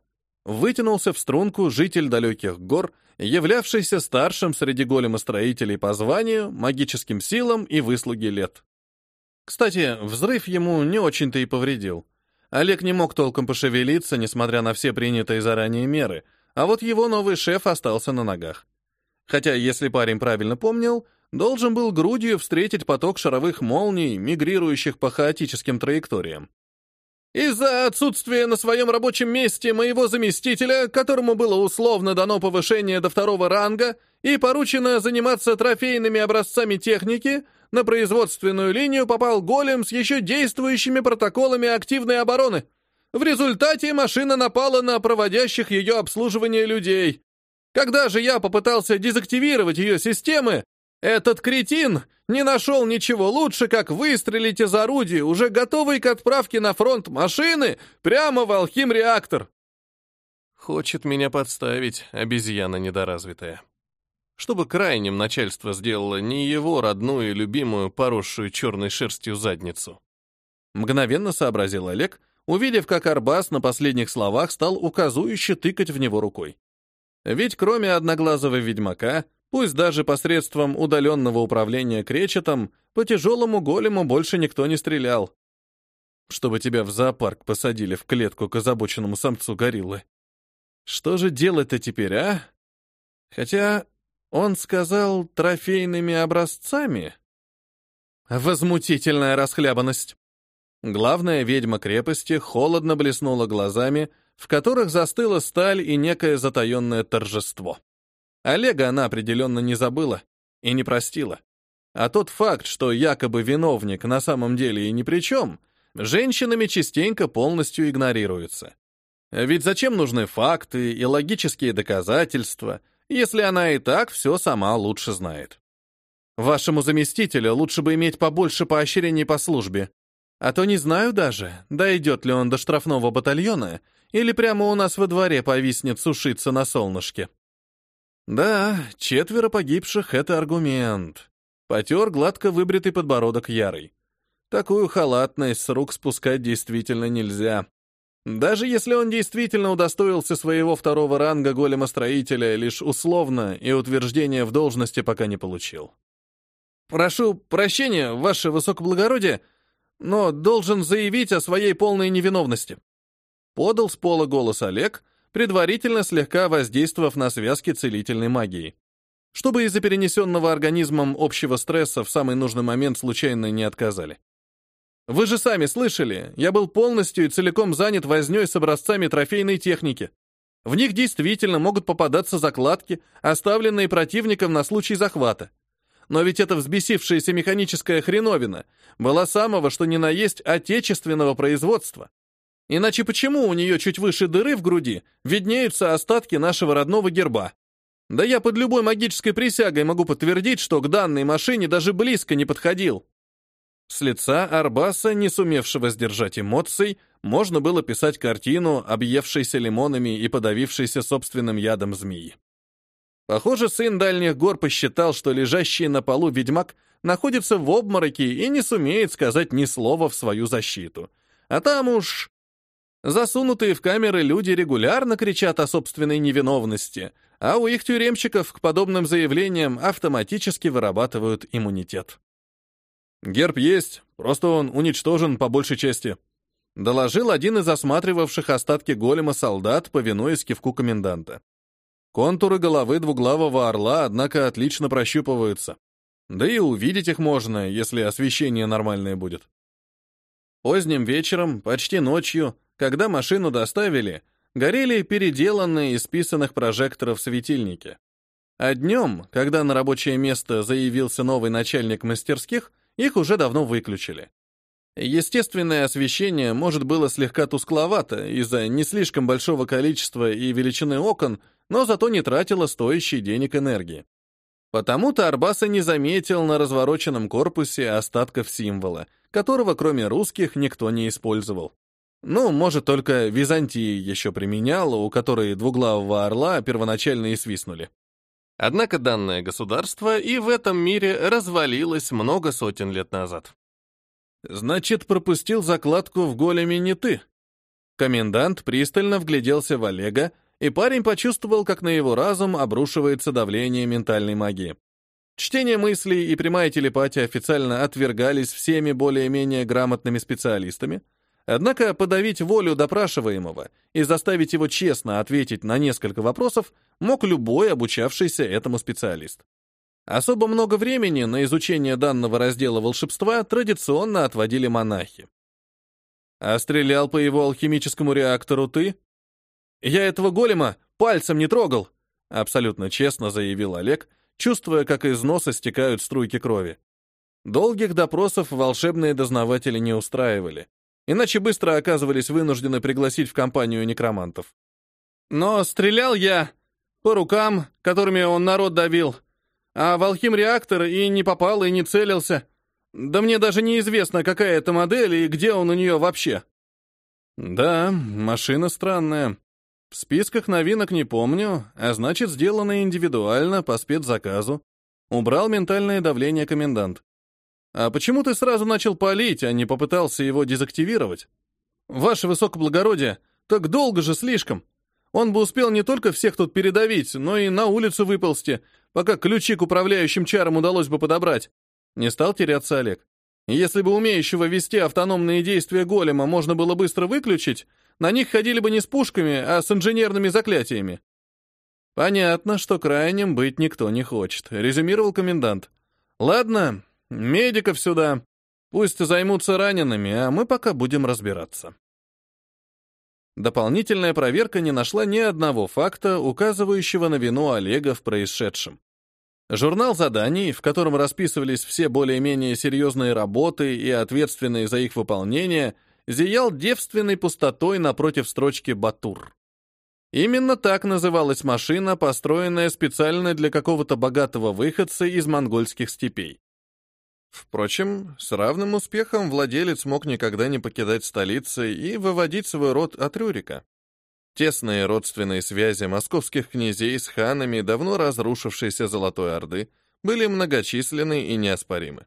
Вытянулся в струнку житель далеких гор, являвшийся старшим среди големостроителей по званию, магическим силам и выслуге лет. Кстати, взрыв ему не очень-то и повредил. Олег не мог толком пошевелиться, несмотря на все принятые заранее меры, а вот его новый шеф остался на ногах. Хотя, если парень правильно помнил, должен был грудью встретить поток шаровых молний, мигрирующих по хаотическим траекториям. Из-за отсутствия на своем рабочем месте моего заместителя, которому было условно дано повышение до второго ранга и поручено заниматься трофейными образцами техники, на производственную линию попал голем с еще действующими протоколами активной обороны. В результате машина напала на проводящих ее обслуживание людей. Когда же я попытался дезактивировать ее системы, этот кретин не нашел ничего лучше, как выстрелить из орудия, уже готовой к отправке на фронт машины, прямо в алхим-реактор. Хочет меня подставить, обезьяна недоразвитая. Чтобы крайним начальство сделало не его родную и любимую, поросшую черной шерстью задницу. Мгновенно сообразил Олег, увидев, как Арбас на последних словах стал указующе тыкать в него рукой. Ведь кроме одноглазого ведьмака, пусть даже посредством удаленного управления кречетом, по тяжелому голему больше никто не стрелял. Чтобы тебя в зоопарк посадили в клетку к озабоченному самцу гориллы. Что же делать-то теперь, а? Хотя он сказал трофейными образцами. Возмутительная расхлябанность. Главная ведьма крепости холодно блеснула глазами, в которых застыла сталь и некое затаенное торжество. Олега она определенно не забыла и не простила. А тот факт, что якобы виновник на самом деле и ни при чем, женщинами частенько полностью игнорируется. Ведь зачем нужны факты и логические доказательства, если она и так все сама лучше знает? Вашему заместителю лучше бы иметь побольше поощрений по службе, а то не знаю даже, дойдет ли он до штрафного батальона или прямо у нас во дворе повиснет сушиться на солнышке. Да, четверо погибших — это аргумент. Потер гладко выбритый подбородок Ярый. Такую халатность с рук спускать действительно нельзя. Даже если он действительно удостоился своего второго ранга голема-строителя лишь условно и утверждения в должности пока не получил. «Прошу прощения, ваше высокоблагородие», но должен заявить о своей полной невиновности. Подал с пола голос Олег, предварительно слегка воздействовав на связки целительной магии. Чтобы из-за перенесенного организмом общего стресса в самый нужный момент случайно не отказали. Вы же сами слышали, я был полностью и целиком занят вознёй с образцами трофейной техники. В них действительно могут попадаться закладки, оставленные противником на случай захвата. Но ведь эта взбесившаяся механическая хреновина была самого, что ни на есть, отечественного производства. Иначе почему у нее чуть выше дыры в груди виднеются остатки нашего родного герба? Да я под любой магической присягой могу подтвердить, что к данной машине даже близко не подходил. С лица Арбаса, не сумевшего сдержать эмоций, можно было писать картину, объевшейся лимонами и подавившейся собственным ядом змеи. Похоже, сын дальних гор посчитал, что лежащий на полу ведьмак находится в обмороке и не сумеет сказать ни слова в свою защиту. А там уж... Засунутые в камеры люди регулярно кричат о собственной невиновности, а у их тюремщиков к подобным заявлениям автоматически вырабатывают иммунитет. «Герб есть, просто он уничтожен по большей части», доложил один из осматривавших остатки голема солдат, повинуясь кивку коменданта. Контуры головы двуглавого орла, однако, отлично прощупываются. Да и увидеть их можно, если освещение нормальное будет. Поздним вечером, почти ночью, когда машину доставили, горели переделанные из списанных прожекторов светильники. А днем, когда на рабочее место заявился новый начальник мастерских, их уже давно выключили. Естественное освещение, может, было слегка тускловато из-за не слишком большого количества и величины окон, но зато не тратило стоящий денег энергии. Потому-то Арбаса не заметил на развороченном корпусе остатков символа, которого кроме русских никто не использовал. Ну, может, только Византия еще применяла, у которой двуглавого орла первоначально и свистнули. Однако данное государство и в этом мире развалилось много сотен лет назад. Значит, пропустил закладку в големе не ты. Комендант пристально вгляделся в Олега, и парень почувствовал, как на его разум обрушивается давление ментальной магии. Чтение мыслей и прямая телепатия официально отвергались всеми более-менее грамотными специалистами, однако подавить волю допрашиваемого и заставить его честно ответить на несколько вопросов мог любой обучавшийся этому специалист. Особо много времени на изучение данного раздела волшебства традиционно отводили монахи. «А стрелял по его алхимическому реактору ты?» «Я этого голема пальцем не трогал», — абсолютно честно заявил Олег, чувствуя, как из носа стекают струйки крови. Долгих допросов волшебные дознаватели не устраивали, иначе быстро оказывались вынуждены пригласить в компанию некромантов. Но стрелял я по рукам, которыми он народ давил, а волхим реактор и не попал, и не целился. Да мне даже неизвестно, какая это модель и где он у нее вообще. Да, машина странная. В списках новинок не помню, а значит, сделано индивидуально, по спецзаказу. Убрал ментальное давление комендант. А почему ты сразу начал палить, а не попытался его дезактивировать? Ваше высокоблагородие, так долго же слишком. Он бы успел не только всех тут передавить, но и на улицу выползти, пока ключи к управляющим чарам удалось бы подобрать. Не стал теряться Олег. Если бы умеющего вести автономные действия голема можно было быстро выключить, на них ходили бы не с пушками, а с инженерными заклятиями. Понятно, что крайним быть никто не хочет, резюмировал комендант. Ладно, медиков сюда. Пусть займутся ранеными, а мы пока будем разбираться. Дополнительная проверка не нашла ни одного факта, указывающего на вину Олега в происшедшем. Журнал заданий, в котором расписывались все более-менее серьезные работы и ответственные за их выполнение, зиял девственной пустотой напротив строчки «Батур». Именно так называлась машина, построенная специально для какого-то богатого выходца из монгольских степей. Впрочем, с равным успехом владелец мог никогда не покидать столицы и выводить свой род от Рюрика. Тесные родственные связи московских князей с ханами давно разрушившейся Золотой Орды были многочисленны и неоспоримы.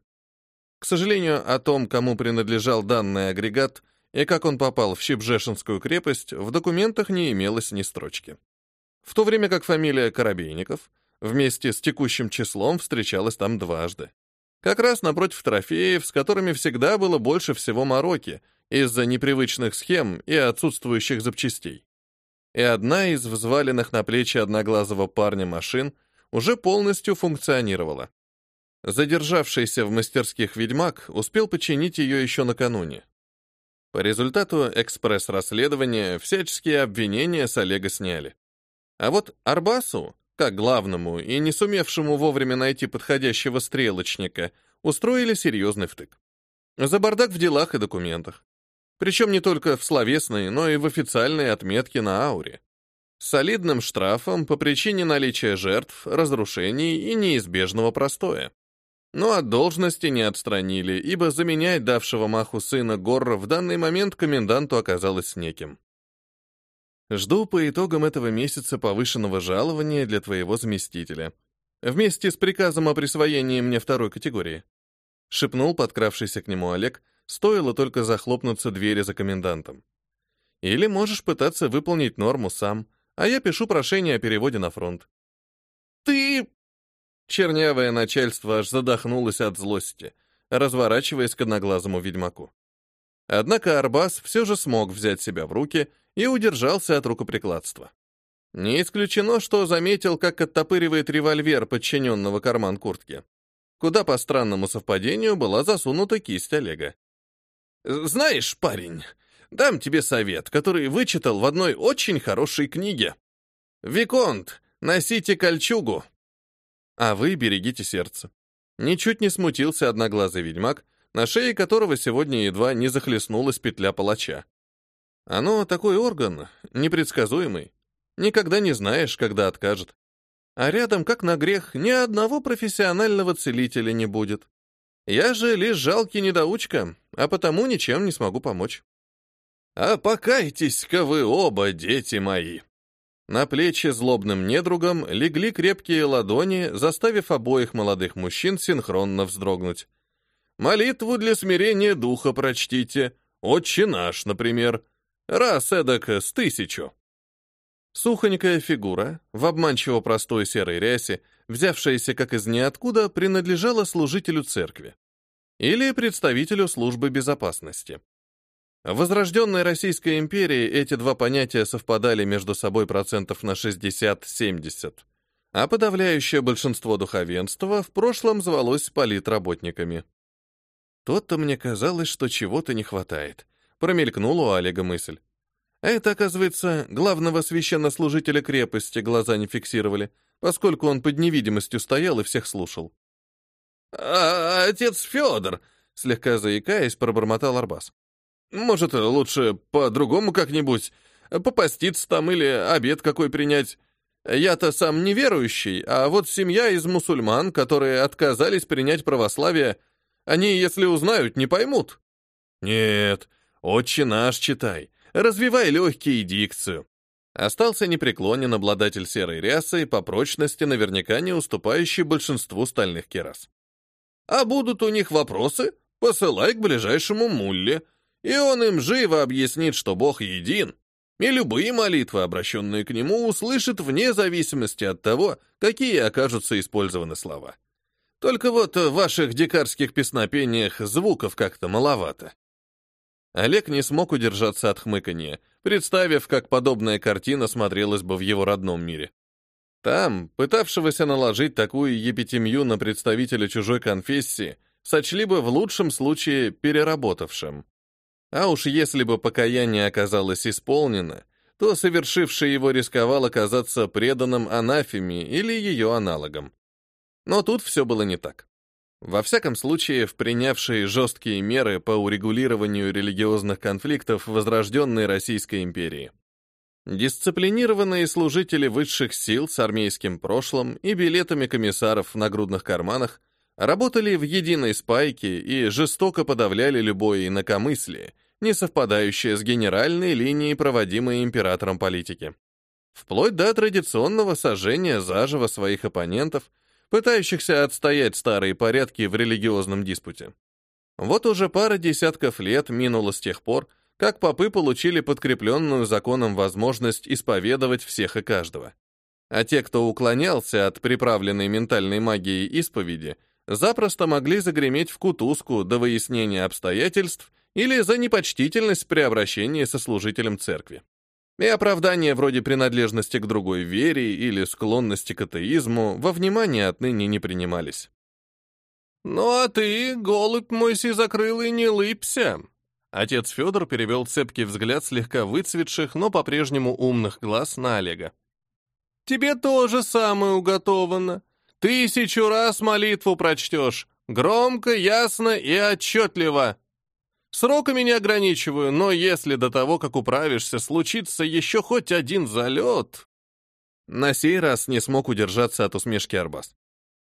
К сожалению, о том, кому принадлежал данный агрегат и как он попал в Щебжешинскую крепость, в документах не имелось ни строчки. В то время как фамилия Коробейников вместе с текущим числом встречалась там дважды. Как раз напротив трофеев, с которыми всегда было больше всего мороки, из-за непривычных схем и отсутствующих запчастей. И одна из взваленных на плечи одноглазого парня машин уже полностью функционировала. Задержавшийся в мастерских ведьмак успел починить ее еще накануне. По результату экспресс-расследования всяческие обвинения с Олега сняли. А вот Арбасу, как главному и не сумевшему вовремя найти подходящего стрелочника, устроили серьезный втык. За бардак в делах и документах. Причем не только в словесной, но и в официальной отметке на ауре. Солидным штрафом по причине наличия жертв, разрушений и неизбежного простоя. Но от должности не отстранили, ибо заменять давшего маху сына Горра в данный момент коменданту оказалось неким. Жду по итогам этого месяца повышенного жалования для твоего заместителя. Вместе с приказом о присвоении мне второй категории. Шепнул подкравшийся к нему Олег, стоило только захлопнуться двери за комендантом. Или можешь пытаться выполнить норму сам, а я пишу прошение о переводе на фронт. Ты... Чернявое начальство аж задохнулось от злости, разворачиваясь к одноглазому ведьмаку. Однако Арбас все же смог взять себя в руки и удержался от рукоприкладства. Не исключено, что заметил, как оттопыривает револьвер подчиненного карман куртки. Куда по странному совпадению была засунута кисть Олега. «Знаешь, парень, дам тебе совет, который вычитал в одной очень хорошей книге. Виконт, носите кольчугу, а вы берегите сердце». Ничуть не смутился одноглазый ведьмак, на шее которого сегодня едва не захлестнулась петля палача. Оно такой орган, непредсказуемый. Никогда не знаешь, когда откажет. А рядом, как на грех, ни одного профессионального целителя не будет. Я же лишь жалкий недоучка, а потому ничем не смогу помочь. А покайтесь-ка вы оба, дети мои. На плечи злобным недругам легли крепкие ладони, заставив обоих молодых мужчин синхронно вздрогнуть. Молитву для смирения духа прочтите. Отче наш, например. Раз эдак с тысячу. Сухонькая фигура, в обманчиво простой серой рясе, взявшаяся как из ниоткуда, принадлежала служителю церкви или представителю службы безопасности. В возрожденной Российской империи эти два понятия совпадали между собой процентов на 60-70, а подавляющее большинство духовенства в прошлом звалось политработниками. То-то мне казалось, что чего-то не хватает. Промелькнула у Олега мысль. Это, оказывается, главного священнослужителя крепости глаза не фиксировали, поскольку он под невидимостью стоял и всех слушал. «А, отец Федор!» — слегка заикаясь, пробормотал Арбас. «Может, лучше по-другому как-нибудь? Попаститься там или обед какой принять? Я-то сам неверующий, а вот семья из мусульман, которые отказались принять православие, они, если узнают, не поймут». «Нет, отче наш читай, развивай легкие дикцию». Остался непреклонен обладатель серой рясы, по прочности наверняка не уступающий большинству стальных керас. А будут у них вопросы, посылай к ближайшему мулле, и он им живо объяснит, что Бог един, и любые молитвы, обращенные к нему, услышит вне зависимости от того, какие окажутся использованы слова. Только вот в ваших дикарских песнопениях звуков как-то маловато. Олег не смог удержаться от хмыканья, представив, как подобная картина смотрелась бы в его родном мире. Там, пытавшегося наложить такую епитемью на представителя чужой конфессии, сочли бы в лучшем случае переработавшим. А уж если бы покаяние оказалось исполнено, то совершивший его рисковал оказаться преданным анафеме или ее аналогом. Но тут все было не так. Во всяком случае, в принявшие жесткие меры по урегулированию религиозных конфликтов возрожденной Российской империи. Дисциплинированные служители высших сил с армейским прошлым и билетами комиссаров в нагрудных карманах работали в единой спайке и жестоко подавляли любое инакомыслие, не совпадающее с генеральной линией проводимой императором политики. Вплоть до традиционного сожжения заживо своих оппонентов, пытающихся отстоять старые порядки в религиозном диспуте. Вот уже пара десятков лет минуло с тех пор, как попы получили подкрепленную законом возможность исповедовать всех и каждого. А те, кто уклонялся от приправленной ментальной магией исповеди, запросто могли загреметь в кутузку до выяснения обстоятельств или за непочтительность при обращении со служителем церкви. И оправдания вроде принадлежности к другой вере или склонности к атеизму во внимание отныне не принимались. «Ну а ты, голубь мой сизокрылый, не лыбся!» Отец Федор перевел цепкий взгляд слегка выцветших, но по-прежнему умных глаз на Олега. «Тебе тоже самое уготовано. Тысячу раз молитву прочтешь. Громко, ясно и отчетливо. Сроками не ограничиваю, но если до того, как управишься, случится еще хоть один залет...» На сей раз не смог удержаться от усмешки Арбас.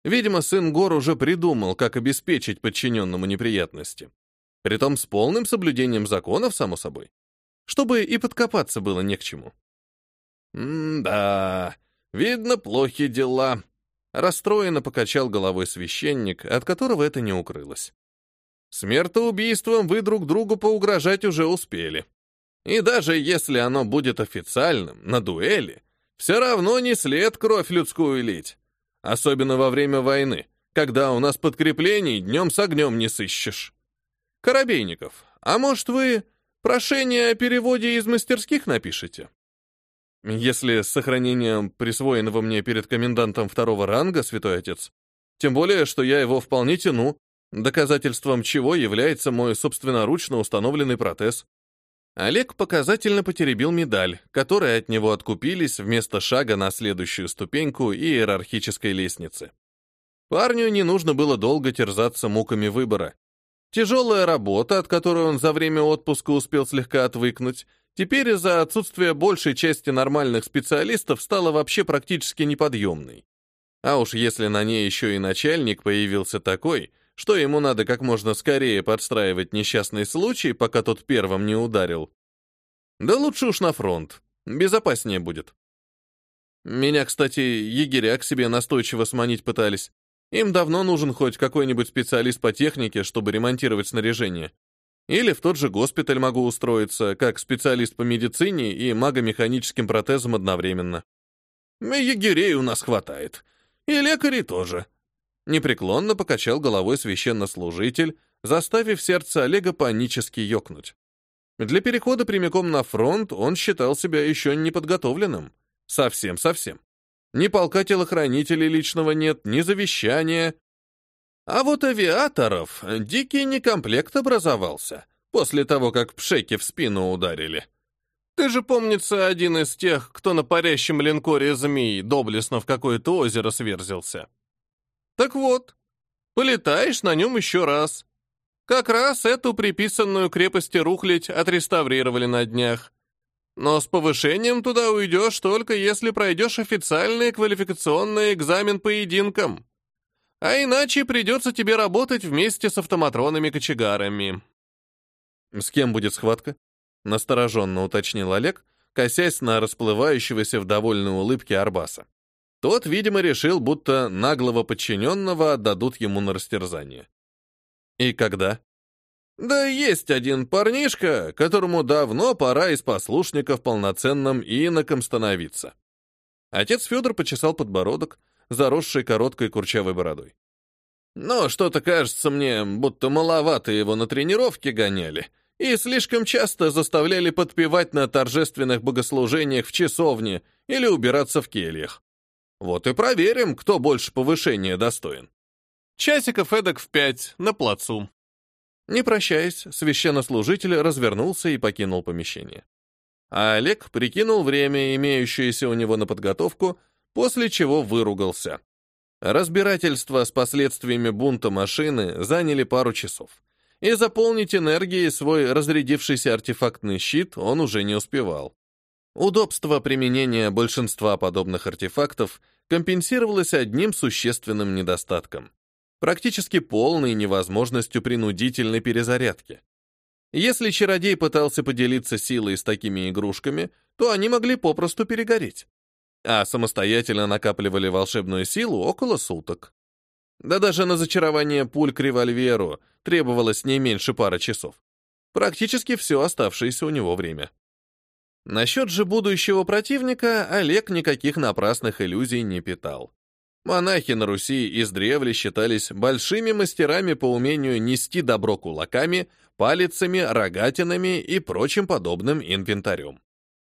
Видимо, сын Гор уже придумал, как обеспечить подчиненному неприятности. Притом с полным соблюдением законов, само собой. Чтобы и подкопаться было не к чему. «М-да, видно, плохи дела», — расстроенно покачал головой священник, от которого это не укрылось. «Смертоубийством вы друг другу поугрожать уже успели. И даже если оно будет официальным, на дуэли, все равно не след кровь людскую лить. Особенно во время войны, когда у нас подкреплений днем с огнем не сыщешь». Коробейников, а может вы прошение о переводе из мастерских напишете? Если с сохранением присвоенного мне перед комендантом второго ранга, святой отец, тем более, что я его вполне тяну, доказательством чего является мой собственноручно установленный протез. Олег показательно потеребил медаль, которой от него откупились вместо шага на следующую ступеньку иерархической лестницы. Парню не нужно было долго терзаться муками выбора. Тяжелая работа, от которой он за время отпуска успел слегка отвыкнуть, теперь из-за отсутствия большей части нормальных специалистов стала вообще практически неподъемной. А уж если на ней еще и начальник появился такой, что ему надо как можно скорее подстраивать несчастный случай, пока тот первым не ударил. Да лучше уж на фронт, безопаснее будет. Меня, кстати, егеря к себе настойчиво сманить пытались. Им давно нужен хоть какой-нибудь специалист по технике, чтобы ремонтировать снаряжение. Или в тот же госпиталь могу устроиться, как специалист по медицине и магомеханическим протезом одновременно. Егерей у нас хватает. И лекарей тоже. Непреклонно покачал головой священнослужитель, заставив сердце Олега панически ёкнуть. Для перехода прямиком на фронт он считал себя еще неподготовленным. Совсем-совсем. Ни полка телохранителей личного нет, ни завещания. А вот авиаторов дикий некомплект образовался после того, как пшеки в спину ударили. Ты же, помнится, один из тех, кто на парящем линкоре змеи доблестно в какое-то озеро сверзился. Так вот, Полетаешь на нем еще раз. Как раз эту приписанную крепости рухлядь отреставрировали на днях. Но с повышением туда уйдешь только если пройдешь официальный квалификационный экзамен поединком. А иначе придется тебе работать вместе с автоматронами-кочегарами. С кем будет схватка? Настороженно уточнил Олег, косясь на расплывающегося в довольной улыбке Арбаса. Тот, видимо, решил, будто наглого подчиненного отдадут ему на растерзание. И когда? Да есть один парнишка, которому давно пора из послушников полноценным иноком становиться. Отец Федор почесал подбородок, заросший короткой курчавой бородой. Но что-то кажется мне, будто маловато его на тренировке гоняли и слишком часто заставляли подпевать на торжественных богослужениях в часовне или убираться в кельях. Вот и проверим, кто больше повышения достоин. Часиков эдак в пять, на плацу. Не прощаясь, священнослужитель развернулся и покинул помещение. А Олег прикинул время, имеющееся у него на подготовку, после чего выругался. Разбирательства с последствиями бунта машины заняли пару часов, и заполнить энергией свой разрядившийся артефактный щит он уже не успевал. Удобство применения большинства подобных артефактов компенсировалось одним существенным недостатком — практически полной невозможностью принудительной перезарядки. Если чародей пытался поделиться силой с такими игрушками, то они могли попросту перегореть. А самостоятельно накапливали волшебную силу около суток. Да даже на зачарование пуль к револьверу требовалось не меньше пары часов. Практически все оставшееся у него время. Насчет же будущего противника Олег никаких напрасных иллюзий не питал. Монахи на Руси издревле считались большими мастерами по умению нести добро кулаками, палицами, рогатинами и прочим подобным инвентарем.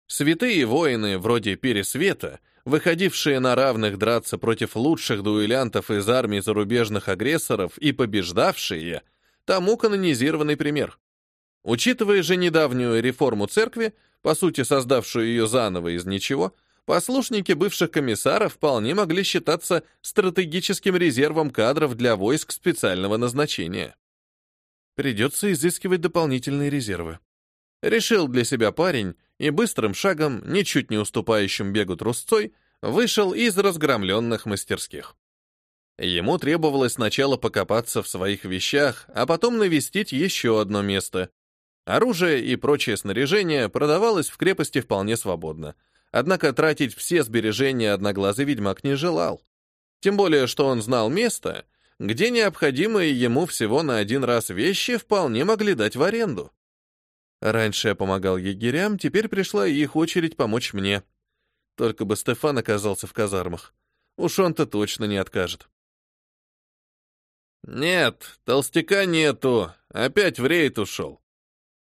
Святые воины, вроде Пересвета, выходившие на равных драться против лучших дуэлянтов из армий зарубежных агрессоров и побеждавшие, тому канонизированный пример. Учитывая же недавнюю реформу церкви, по сути создавшую ее заново из ничего, послушники бывших комиссаров вполне могли считаться стратегическим резервом кадров для войск специального назначения. Придется изыскивать дополнительные резервы. Решил для себя парень и быстрым шагом, ничуть не уступающим бегу трусцой, вышел из разгромленных мастерских. Ему требовалось сначала покопаться в своих вещах, а потом навестить еще одно место, Оружие и прочее снаряжение продавалось в крепости вполне свободно. Однако тратить все сбережения одноглазый ведьмак не желал. Тем более, что он знал место, где необходимые ему всего на один раз вещи вполне могли дать в аренду. Раньше я помогал егерям, теперь пришла их очередь помочь мне. Только бы Стефан оказался в казармах. Уж он-то точно не откажет. «Нет, толстяка нету, опять в рейд ушел»,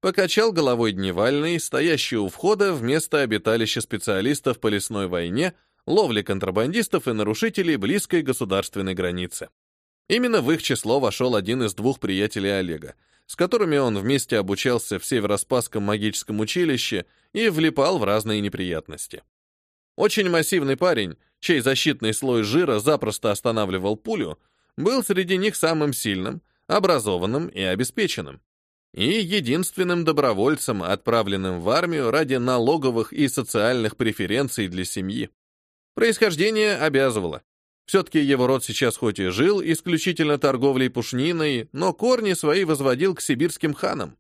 Покачал головой Дневальный, стоящий у входа вместо обиталища специалистов по лесной войне, ловли контрабандистов и нарушителей близкой государственной границы. Именно в их число вошел один из двух приятелей Олега, с которыми он вместе обучался в Североспасском магическом училище и влипал в разные неприятности. Очень массивный парень, чей защитный слой жира запросто останавливал пулю, был среди них самым сильным, образованным и обеспеченным и единственным добровольцем, отправленным в армию ради налоговых и социальных преференций для семьи. Происхождение обязывало. Все-таки его род сейчас хоть и жил исключительно торговлей пушниной, но корни свои возводил к сибирским ханам,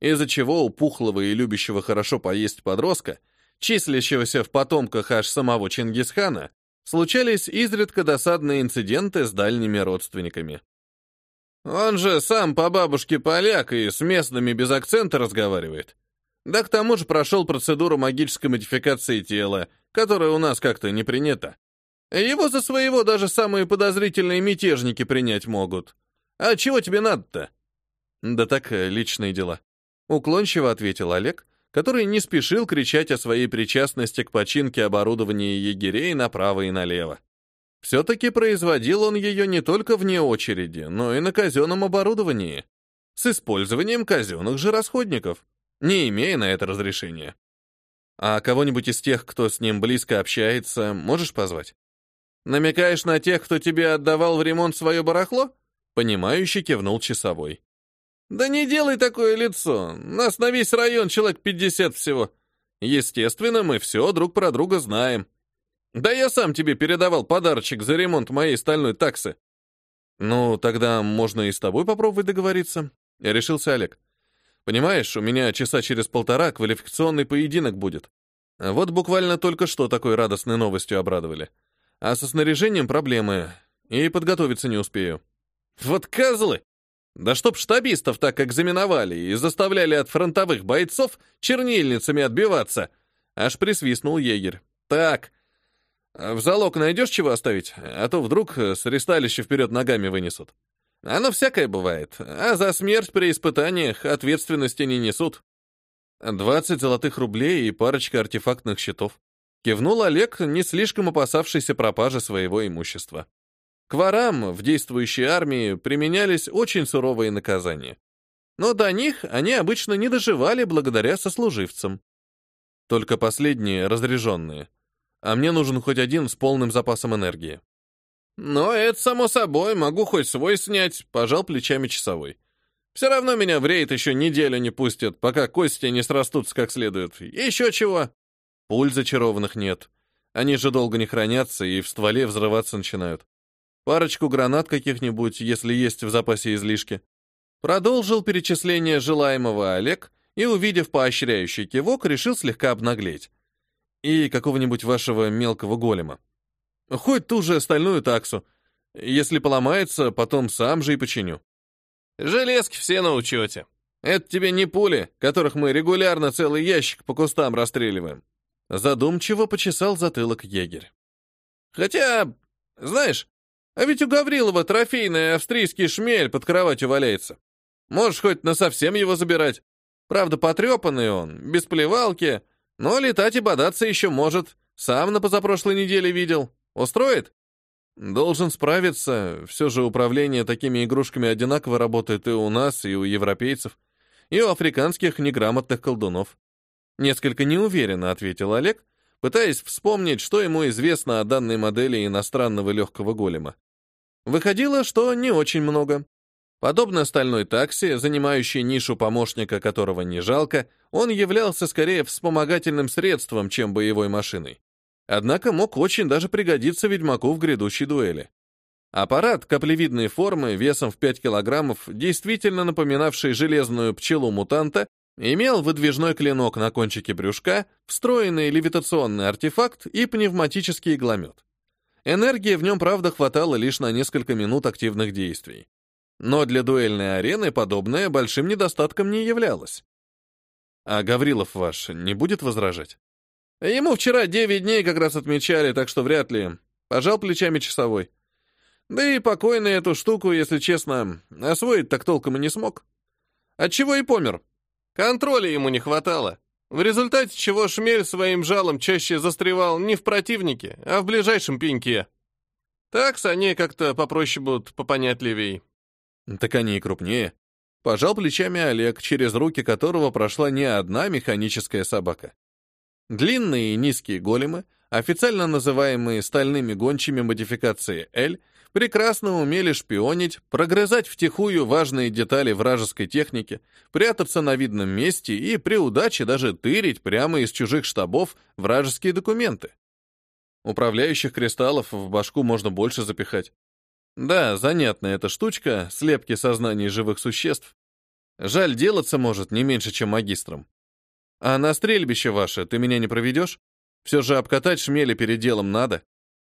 из-за чего у пухлого и любящего хорошо поесть подростка, числящегося в потомках аж самого Чингисхана, случались изредка досадные инциденты с дальними родственниками. Он же сам по бабушке поляк и с местными без акцента разговаривает. Да к тому же прошел процедуру магической модификации тела, которая у нас как-то не принята. Его за своего даже самые подозрительные мятежники принять могут. А чего тебе надо-то? Да так, э, личные дела. Уклончиво ответил Олег, который не спешил кричать о своей причастности к починке оборудования егерей направо и налево. Все-таки производил он ее не только вне очереди, но и на казенном оборудовании, с использованием казенных же расходников, не имея на это разрешения. А кого-нибудь из тех, кто с ним близко общается, можешь позвать? Намекаешь на тех, кто тебе отдавал в ремонт свое барахло? Понимающе кивнул часовой. Да не делай такое лицо. Нас на весь район человек 50 всего. Естественно, мы все друг про друга знаем. Да я сам тебе передавал подарочек за ремонт моей стальной таксы. Ну, тогда можно и с тобой попробовать договориться. Решился Олег. Понимаешь, у меня часа через полтора квалификационный поединок будет. Вот буквально только что такой радостной новостью обрадовали. А со снаряжением проблемы, и подготовиться не успею. Вот козлы! Да чтоб штабистов так экзаменовали и заставляли от фронтовых бойцов чернильницами отбиваться. Аж присвистнул егерь. Так, в залог найдешь чего оставить? А то вдруг с ресталища вперед ногами вынесут. Оно всякое бывает, а за смерть при испытаниях ответственности не несут. Двадцать золотых рублей и парочка артефактных щитов. Кивнул Олег, не слишком опасавшийся пропажи своего имущества. К ворам в действующей армии применялись очень суровые наказания. Но до них они обычно не доживали благодаря сослуживцам. Только последние разряженные. А мне нужен хоть один с полным запасом энергии. «Но это само собой, могу хоть свой снять», — пожал плечами часовой. «Все равно меня в рейд еще неделю не пустят, пока кости не срастутся как следует. Еще чего?» «Пуль зачарованных нет. Они же долго не хранятся и в стволе взрываться начинают. Парочку гранат каких-нибудь, если есть в запасе излишки». Продолжил перечисление желаемого Олег и, увидев поощряющий кивок, решил слегка обнаглеть. «И какого-нибудь вашего мелкого голема. Хоть ту же остальную таксу. Если поломается, потом сам же и починю. Железки все на учете. Это тебе не пули, которых мы регулярно целый ящик по кустам расстреливаем. Задумчиво почесал затылок егерь. Хотя, знаешь, а ведь у Гаврилова трофейный австрийский шмель под кроватью валяется. Можешь хоть на совсем его забирать. Правда, потрепанный он, без плевалки, но летать и бодаться еще может. Сам на позапрошлой неделе видел. Устроит? Должен справиться. Все же управление такими игрушками одинаково работает и у нас, и у европейцев, и у африканских неграмотных колдунов. Несколько неуверенно ответил Олег, пытаясь вспомнить, что ему известно о данной модели иностранного легкого голема. Выходило, что не очень много. Подобно стальной такси, занимающей нишу помощника, которого не жалко, он являлся скорее вспомогательным средством, чем боевой машиной. Однако мог очень даже пригодиться ведьмаку в грядущей дуэли. Аппарат каплевидной формы весом в 5 килограммов, действительно напоминавший железную пчелу-мутанта, имел выдвижной клинок на кончике брюшка, встроенный левитационный артефакт и пневматический игломет. Энергии в нем, правда, хватало лишь на несколько минут активных действий. Но для дуэльной арены подобное большим недостатком не являлось. А Гаврилов ваш не будет возражать? Ему вчера девять дней как раз отмечали, так что вряд ли. Пожал плечами часовой. Да и покойный эту штуку, если честно, освоить так толком и не смог. Отчего и помер. Контроля ему не хватало. В результате чего шмель своим жалом чаще застревал не в противнике, а в ближайшем пеньке. Так с они как-то попроще будут, попонятливей. Так они и крупнее. Пожал плечами Олег, через руки которого прошла не одна механическая собака. Длинные и низкие големы, официально называемые стальными гончими модификации L, прекрасно умели шпионить, прогрызать втихую важные детали вражеской техники, прятаться на видном месте и при удаче даже тырить прямо из чужих штабов вражеские документы. Управляющих кристаллов в башку можно больше запихать. Да, занятная эта штучка, слепки сознаний живых существ. Жаль, делаться может не меньше, чем магистром. А на стрельбище ваше ты меня не проведешь? Все же обкатать шмели перед делом надо.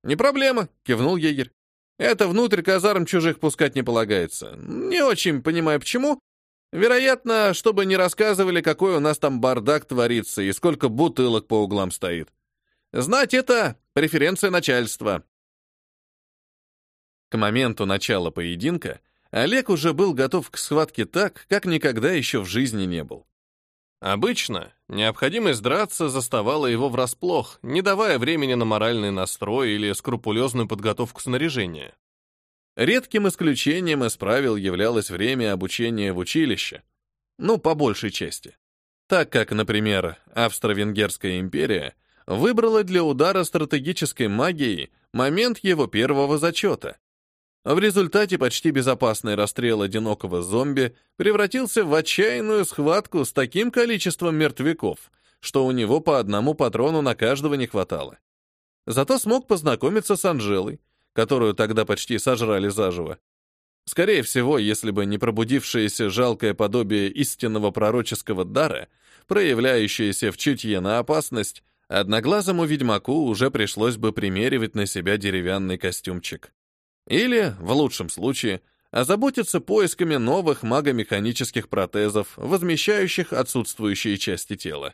Не проблема, кивнул егерь. Это внутрь казарм чужих пускать не полагается. Не очень понимаю, почему. Вероятно, чтобы не рассказывали, какой у нас там бардак творится и сколько бутылок по углам стоит. Знать это преференция начальства. К моменту начала поединка Олег уже был готов к схватке так, как никогда еще в жизни не был. Обычно необходимость драться заставала его врасплох, не давая времени на моральный настрой или скрупулезную подготовку снаряжения. Редким исключением из правил являлось время обучения в училище. Ну, по большей части. Так как, например, Австро-Венгерская империя выбрала для удара стратегической магией момент его первого зачета. В результате почти безопасный расстрел одинокого зомби превратился в отчаянную схватку с таким количеством мертвяков, что у него по одному патрону на каждого не хватало. Зато смог познакомиться с Анжелой, которую тогда почти сожрали заживо. Скорее всего, если бы не пробудившееся жалкое подобие истинного пророческого дара, проявляющееся в чутье на опасность, одноглазому ведьмаку уже пришлось бы примеривать на себя деревянный костюмчик. Или, в лучшем случае, озаботиться поисками новых магомеханических протезов, возмещающих отсутствующие части тела.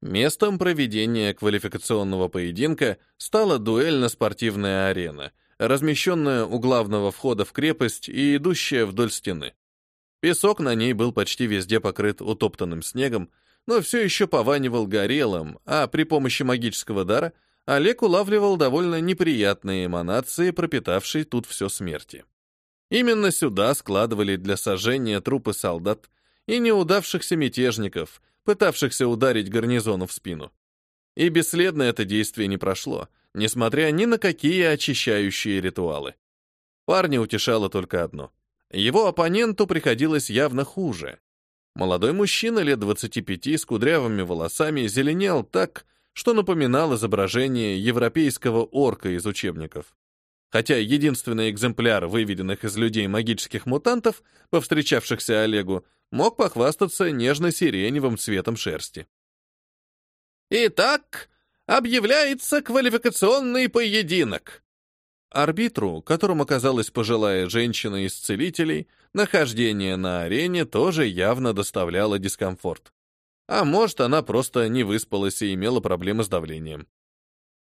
Местом проведения квалификационного поединка стала дуэльно-спортивная арена, размещенная у главного входа в крепость и идущая вдоль стены. Песок на ней был почти везде покрыт утоптанным снегом, но все еще пованивал горелым, а при помощи магического дара Олег улавливал довольно неприятные эманации, пропитавшие тут все смерти. Именно сюда складывали для сожжения трупы солдат и неудавшихся мятежников, пытавшихся ударить гарнизону в спину. И бесследно это действие не прошло, несмотря ни на какие очищающие ритуалы. Парня утешало только одно. Его оппоненту приходилось явно хуже. Молодой мужчина лет 25 с кудрявыми волосами зеленел так, что напоминал изображение европейского орка из учебников. Хотя единственный экземпляр выведенных из людей магических мутантов, повстречавшихся Олегу, мог похвастаться нежно-сиреневым цветом шерсти. «Итак, объявляется квалификационный поединок!» Арбитру, которым оказалась пожилая женщина из целителей, нахождение на арене тоже явно доставляло дискомфорт. А может, она просто не выспалась и имела проблемы с давлением.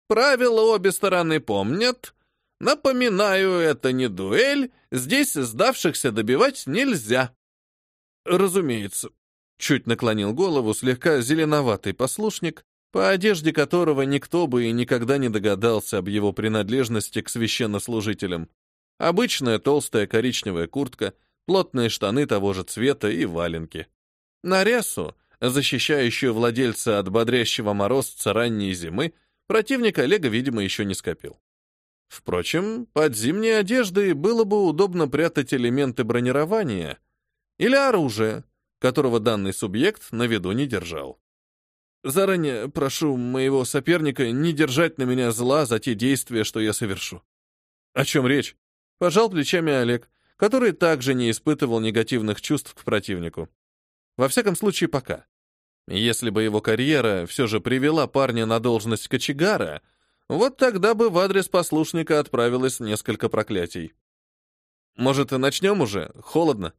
Правила обе стороны помнят. Напоминаю, это не дуэль, здесь сдавшихся добивать нельзя. Разумеется. Чуть наклонил голову слегка зеленоватый послушник, по одежде которого никто бы и никогда не догадался об его принадлежности к священнослужителям. Обычная толстая коричневая куртка, плотные штаны того же цвета и валенки. На рясу защищающую владельца от бодрящего морозца ранней зимы, противник Олега, видимо, еще не скопил. Впрочем, под зимней одеждой было бы удобно прятать элементы бронирования или оружие, которого данный субъект на виду не держал. Заранее прошу моего соперника не держать на меня зла за те действия, что я совершу. О чем речь? Пожал плечами Олег, который также не испытывал негативных чувств к противнику. Во всяком случае, пока. Если бы его карьера все же привела парня на должность кочегара, вот тогда бы в адрес послушника отправилось несколько проклятий. Может, начнем уже? Холодно.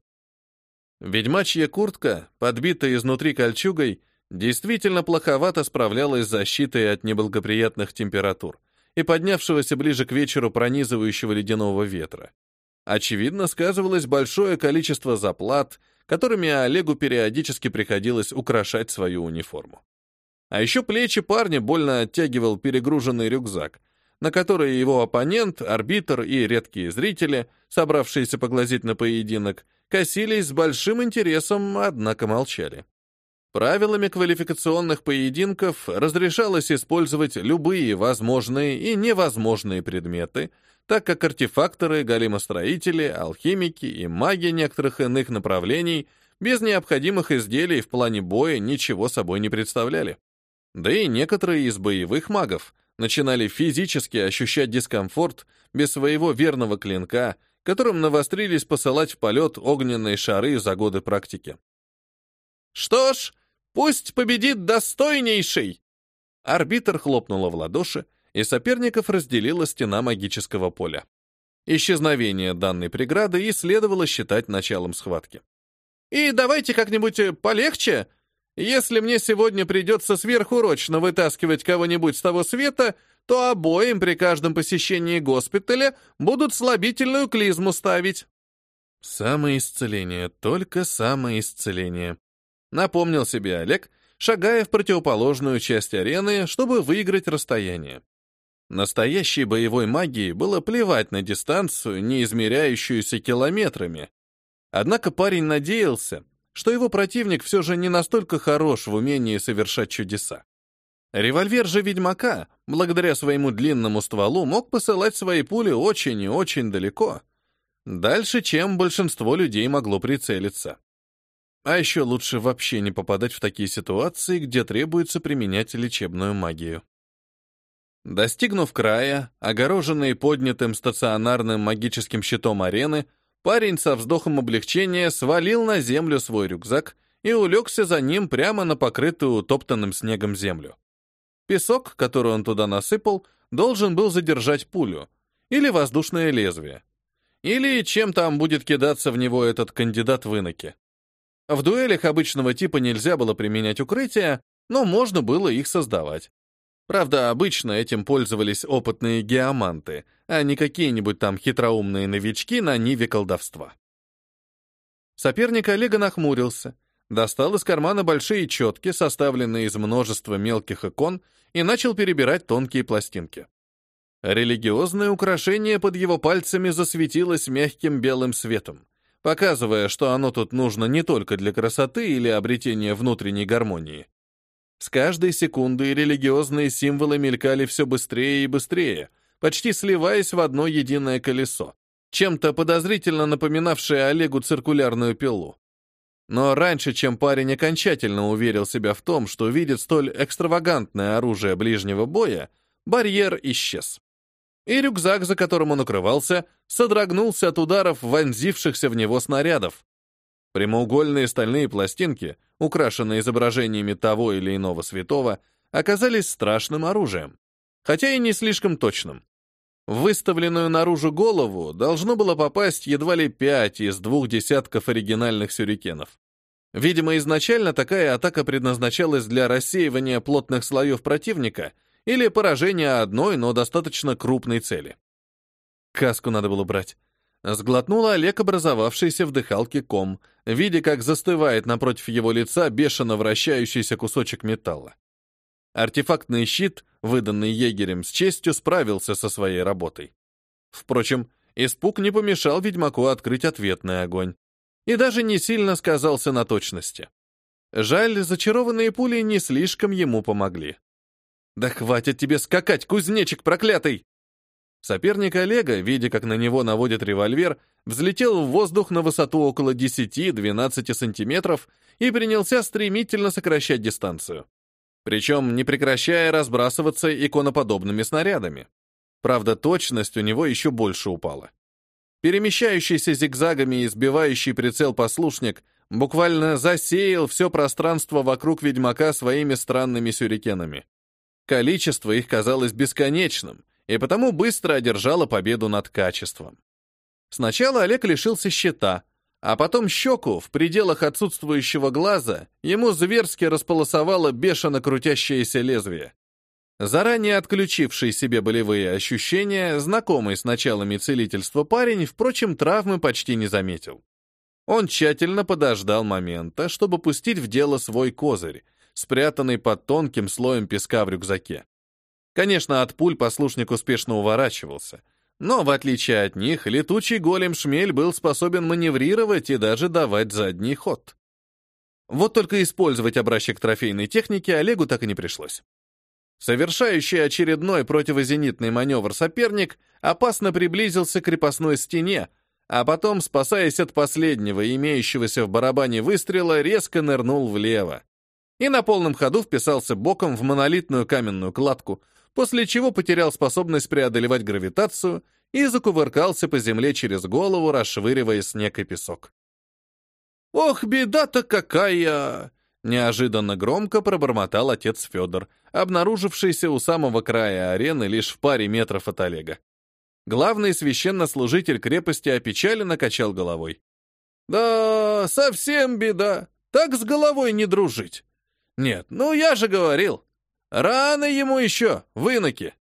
Ведьмачья куртка, подбитая изнутри кольчугой, действительно плоховато справлялась с защитой от неблагоприятных температур и поднявшегося ближе к вечеру пронизывающего ледяного ветра. Очевидно, сказывалось большое количество заплат, которыми Олегу периодически приходилось украшать свою униформу. А еще плечи парня больно оттягивал перегруженный рюкзак, на который его оппонент, арбитр и редкие зрители, собравшиеся поглазеть на поединок, косились с большим интересом, однако молчали. Правилами квалификационных поединков разрешалось использовать любые возможные и невозможные предметы, так как артефакторы, големостроители, алхимики и маги некоторых иных направлений без необходимых изделий в плане боя ничего собой не представляли. Да и некоторые из боевых магов начинали физически ощущать дискомфорт без своего верного клинка, которым навострились посылать в полет огненные шары за годы практики. «Что ж, пусть победит достойнейший!» Арбитр хлопнула в ладоши, и соперников разделила стена магического поля. Исчезновение данной преграды и следовало считать началом схватки. «И давайте как-нибудь э, полегче. Если мне сегодня придется сверхурочно вытаскивать кого-нибудь с того света, то обоим при каждом посещении госпиталя будут слабительную клизму ставить». «Самоисцеление, только самоисцеление», — напомнил себе Олег, шагая в противоположную часть арены, чтобы выиграть расстояние. Настоящей боевой магии было плевать на дистанцию, не измеряющуюся километрами. Однако парень надеялся, что его противник все же не настолько хорош в умении совершать чудеса. Револьвер же ведьмака, благодаря своему длинному стволу, мог посылать свои пули очень и очень далеко. Дальше, чем большинство людей могло прицелиться. А еще лучше вообще не попадать в такие ситуации, где требуется применять лечебную магию. Достигнув края, огороженный поднятым стационарным магическим щитом арены, парень со вздохом облегчения свалил на землю свой рюкзак и улегся за ним прямо на покрытую утоптанным снегом землю. Песок, который он туда насыпал, должен был задержать пулю, или воздушное лезвие, или чем там будет кидаться в него этот кандидат в иноки. В дуэлях обычного типа нельзя было применять укрытия, но можно было их создавать. Правда, обычно этим пользовались опытные геоманты, а не какие-нибудь там хитроумные новички на ниве колдовства. Соперник Олега нахмурился, достал из кармана большие четки, составленные из множества мелких икон, и начал перебирать тонкие пластинки. Религиозное украшение под его пальцами засветилось мягким белым светом, показывая, что оно тут нужно не только для красоты или обретения внутренней гармонии. С каждой секундой религиозные символы мелькали все быстрее и быстрее, почти сливаясь в одно единое колесо, чем-то подозрительно напоминавшее Олегу циркулярную пилу. Но раньше, чем парень окончательно уверил себя в том, что видит столь экстравагантное оружие ближнего боя, барьер исчез. И рюкзак, за которым он укрывался, содрогнулся от ударов вонзившихся в него снарядов, Прямоугольные стальные пластинки, украшенные изображениями того или иного святого, оказались страшным оружием, хотя и не слишком точным. В выставленную наружу голову должно было попасть едва ли пять из двух десятков оригинальных сюрикенов. Видимо, изначально такая атака предназначалась для рассеивания плотных слоев противника или поражения одной, но достаточно крупной цели. Каску надо было брать. Сглотнул Олег образовавшийся в дыхалке ком, видя, как застывает напротив его лица бешено вращающийся кусочек металла. Артефактный щит, выданный егерем с честью, справился со своей работой. Впрочем, испуг не помешал ведьмаку открыть ответный огонь. И даже не сильно сказался на точности. Жаль, зачарованные пули не слишком ему помогли. «Да хватит тебе скакать, кузнечик проклятый!» Соперник Олега, видя, как на него наводит револьвер, взлетел в воздух на высоту около 10-12 сантиметров и принялся стремительно сокращать дистанцию. Причем не прекращая разбрасываться иконоподобными снарядами. Правда, точность у него еще больше упала. Перемещающийся зигзагами и сбивающий прицел послушник буквально засеял все пространство вокруг ведьмака своими странными сюрикенами. Количество их казалось бесконечным, и потому быстро одержала победу над качеством. Сначала Олег лишился щита, а потом щеку в пределах отсутствующего глаза ему зверски располосовало бешено крутящееся лезвие. Заранее отключивший себе болевые ощущения, знакомый с началами целительства парень, впрочем, травмы почти не заметил. Он тщательно подождал момента, чтобы пустить в дело свой козырь, спрятанный под тонким слоем песка в рюкзаке. Конечно, от пуль послушник успешно уворачивался, но, в отличие от них, летучий голем-шмель был способен маневрировать и даже давать задний ход. Вот только использовать образчик трофейной техники Олегу так и не пришлось. Совершающий очередной противозенитный маневр соперник опасно приблизился к крепостной стене, а потом, спасаясь от последнего, имеющегося в барабане выстрела, резко нырнул влево и на полном ходу вписался боком в монолитную каменную кладку, после чего потерял способность преодолевать гравитацию и закувыркался по земле через голову, расшвыривая снег и песок. «Ох, беда-то какая!» Неожиданно громко пробормотал отец Федор, обнаружившийся у самого края арены лишь в паре метров от Олега. Главный священнослужитель крепости опечаленно качал головой. «Да, совсем беда. Так с головой не дружить. Нет, ну я же говорил. Рано ему еще, в иноке.